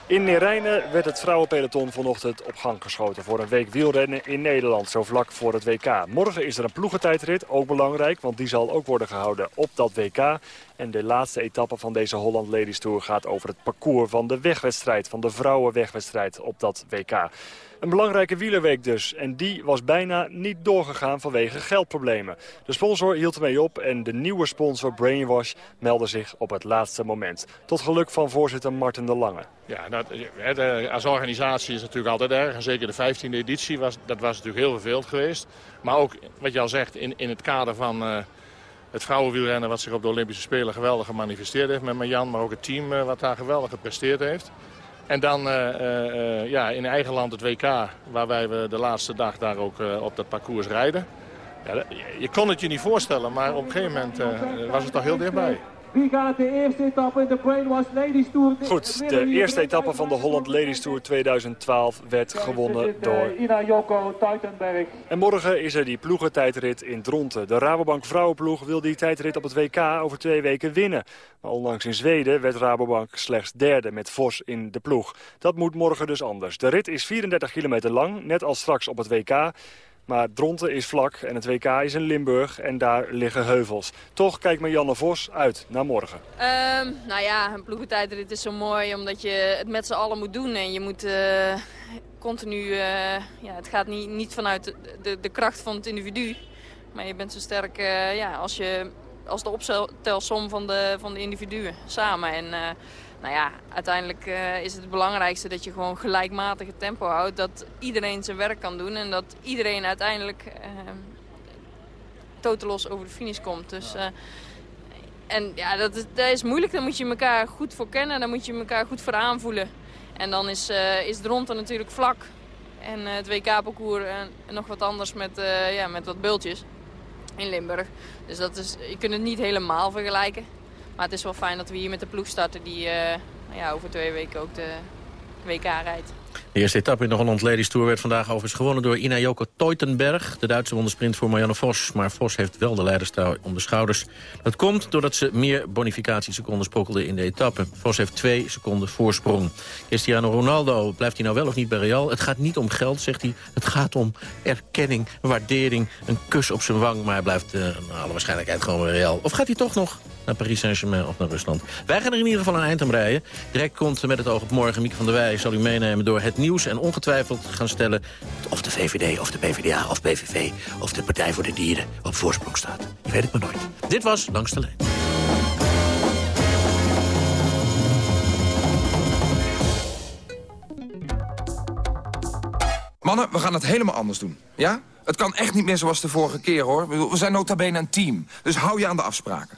Speaker 23: In Neerijnen werd het vrouwenpeloton vanochtend op gang geschoten... voor een week wielrennen in Nederland, zo vlak voor het WK. Morgen is er een ploegentijdrit, ook belangrijk... want die zal ook worden gehouden op dat WK. En de laatste etappe van deze Holland Ladies Tour gaat over het parcours van de wegwedstrijd... van de vrouwenwegwedstrijd op dat WK. Een belangrijke wielerweek dus. En die was bijna niet doorgegaan vanwege geldproblemen. De sponsor hield ermee op en de nieuwe sponsor Brainwash meldde zich op het laatste moment. Tot geluk van voorzitter Martin de Lange.
Speaker 26: Ja, dat, als organisatie is het natuurlijk altijd erg. En zeker de 15e editie, was, dat was natuurlijk heel vervelend geweest. Maar ook, wat je al zegt, in, in het kader van... Uh, het vrouwenwielrennen wat zich op de Olympische Spelen geweldig gemanifesteerd heeft met Marjan. Maar ook het team uh, wat daar geweldig gepresteerd heeft. En dan uh, uh, ja, in eigen land het WK, waarbij we de laatste dag daar ook op dat parcours rijden. Ja, je kon het je niet voorstellen, maar op een gegeven moment was het toch heel dichtbij.
Speaker 27: Wie gaat de eerste etappe in de Brainwash Ladies Tour?
Speaker 23: Goed, de eerste etappe van de Holland Ladies Tour 2012 werd gewonnen door
Speaker 27: Ina Joko Tuitenberg.
Speaker 23: En morgen is er die ploegentijdrit in Dronten. De Rabobank vrouwenploeg wil die tijdrit op het WK over twee weken winnen. Maar onlangs in Zweden werd Rabobank slechts derde met Vos in de ploeg. Dat moet morgen dus anders. De rit is 34 kilometer lang, net als straks op het WK. Maar Dronten is vlak en het WK is in Limburg en daar liggen heuvels. Toch kijkt Marianne Vos uit naar morgen.
Speaker 22: Um, nou ja, een ploegentijdrit is zo mooi omdat je het met z'n allen moet doen. En je moet uh, continu, uh, ja, het gaat niet, niet vanuit de, de, de, kracht van het individu. Maar je bent zo sterk uh, ja, als, je, als de optelsom van de, van de individuen samen. En nou ja, uiteindelijk uh, is het, het belangrijkste dat je gewoon gelijkmatige tempo houdt. Dat iedereen zijn werk kan doen en dat iedereen uiteindelijk uh, totalos over de finish komt. Dus, uh, en ja, dat is, dat is moeilijk. Daar moet je elkaar goed voor kennen. Daar moet je elkaar goed voor aanvoelen. En dan is, is de ronde natuurlijk vlak. En het WK-parcours nog wat anders met, ja, met wat bultjes in Limburg. Dus dat is, je kunt het niet helemaal vergelijken. Maar het is wel fijn dat we hier met de ploeg starten die uh, ja, over twee weken ook de WK rijdt.
Speaker 8: De eerste etappe in de Holland Ladies Tour werd vandaag overigens gewonnen door Ina Joko Teutenberg. De Duitse won sprint voor Marianne Vos, maar Vos heeft wel de leiderstouw om de schouders. Dat komt doordat ze meer bonificatieseconden sprokkelde in de etappe. Vos heeft twee seconden voorsprong. Cristiano Ronaldo, blijft hij nou wel of niet bij Real? Het gaat niet om geld, zegt hij. Het gaat om erkenning, waardering, een kus op zijn wang. Maar hij blijft uh, naar alle waarschijnlijkheid gewoon bij Real. Of gaat hij toch nog naar Paris Saint-Germain of naar Rusland. Wij gaan er in ieder geval een eind aan rijden. Direct komt met het oog op morgen Mieke van der Wij zal u meenemen door het nieuws... en ongetwijfeld gaan stellen of de VVD of de PvdA of PVV... of de Partij voor de Dieren op voorsprong staat. Je weet het maar nooit. Dit was Langs de Lijn.
Speaker 28: Mannen, we gaan het helemaal anders doen. Ja? Het kan echt niet meer zoals de vorige keer, hoor. We zijn nota bene een team. Dus hou je aan de afspraken.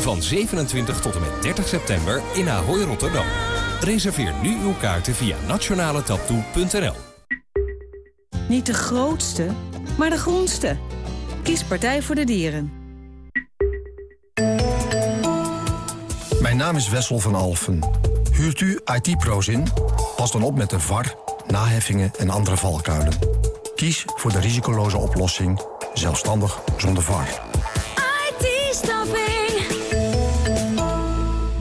Speaker 29: Van 27 tot en met 30 september in Ahoy Rotterdam. Reserveer nu uw kaarten via nationaletaptoe.nl.
Speaker 30: Niet de grootste, maar de groenste. Kies Partij voor de Dieren.
Speaker 31: Mijn naam is Wessel van Alfen. Huurt u IT-pro's in? Pas dan op met de VAR, naheffingen en andere valkuilen. Kies voor de risicoloze oplossing, zelfstandig zonder VAR.
Speaker 30: IT-staffing.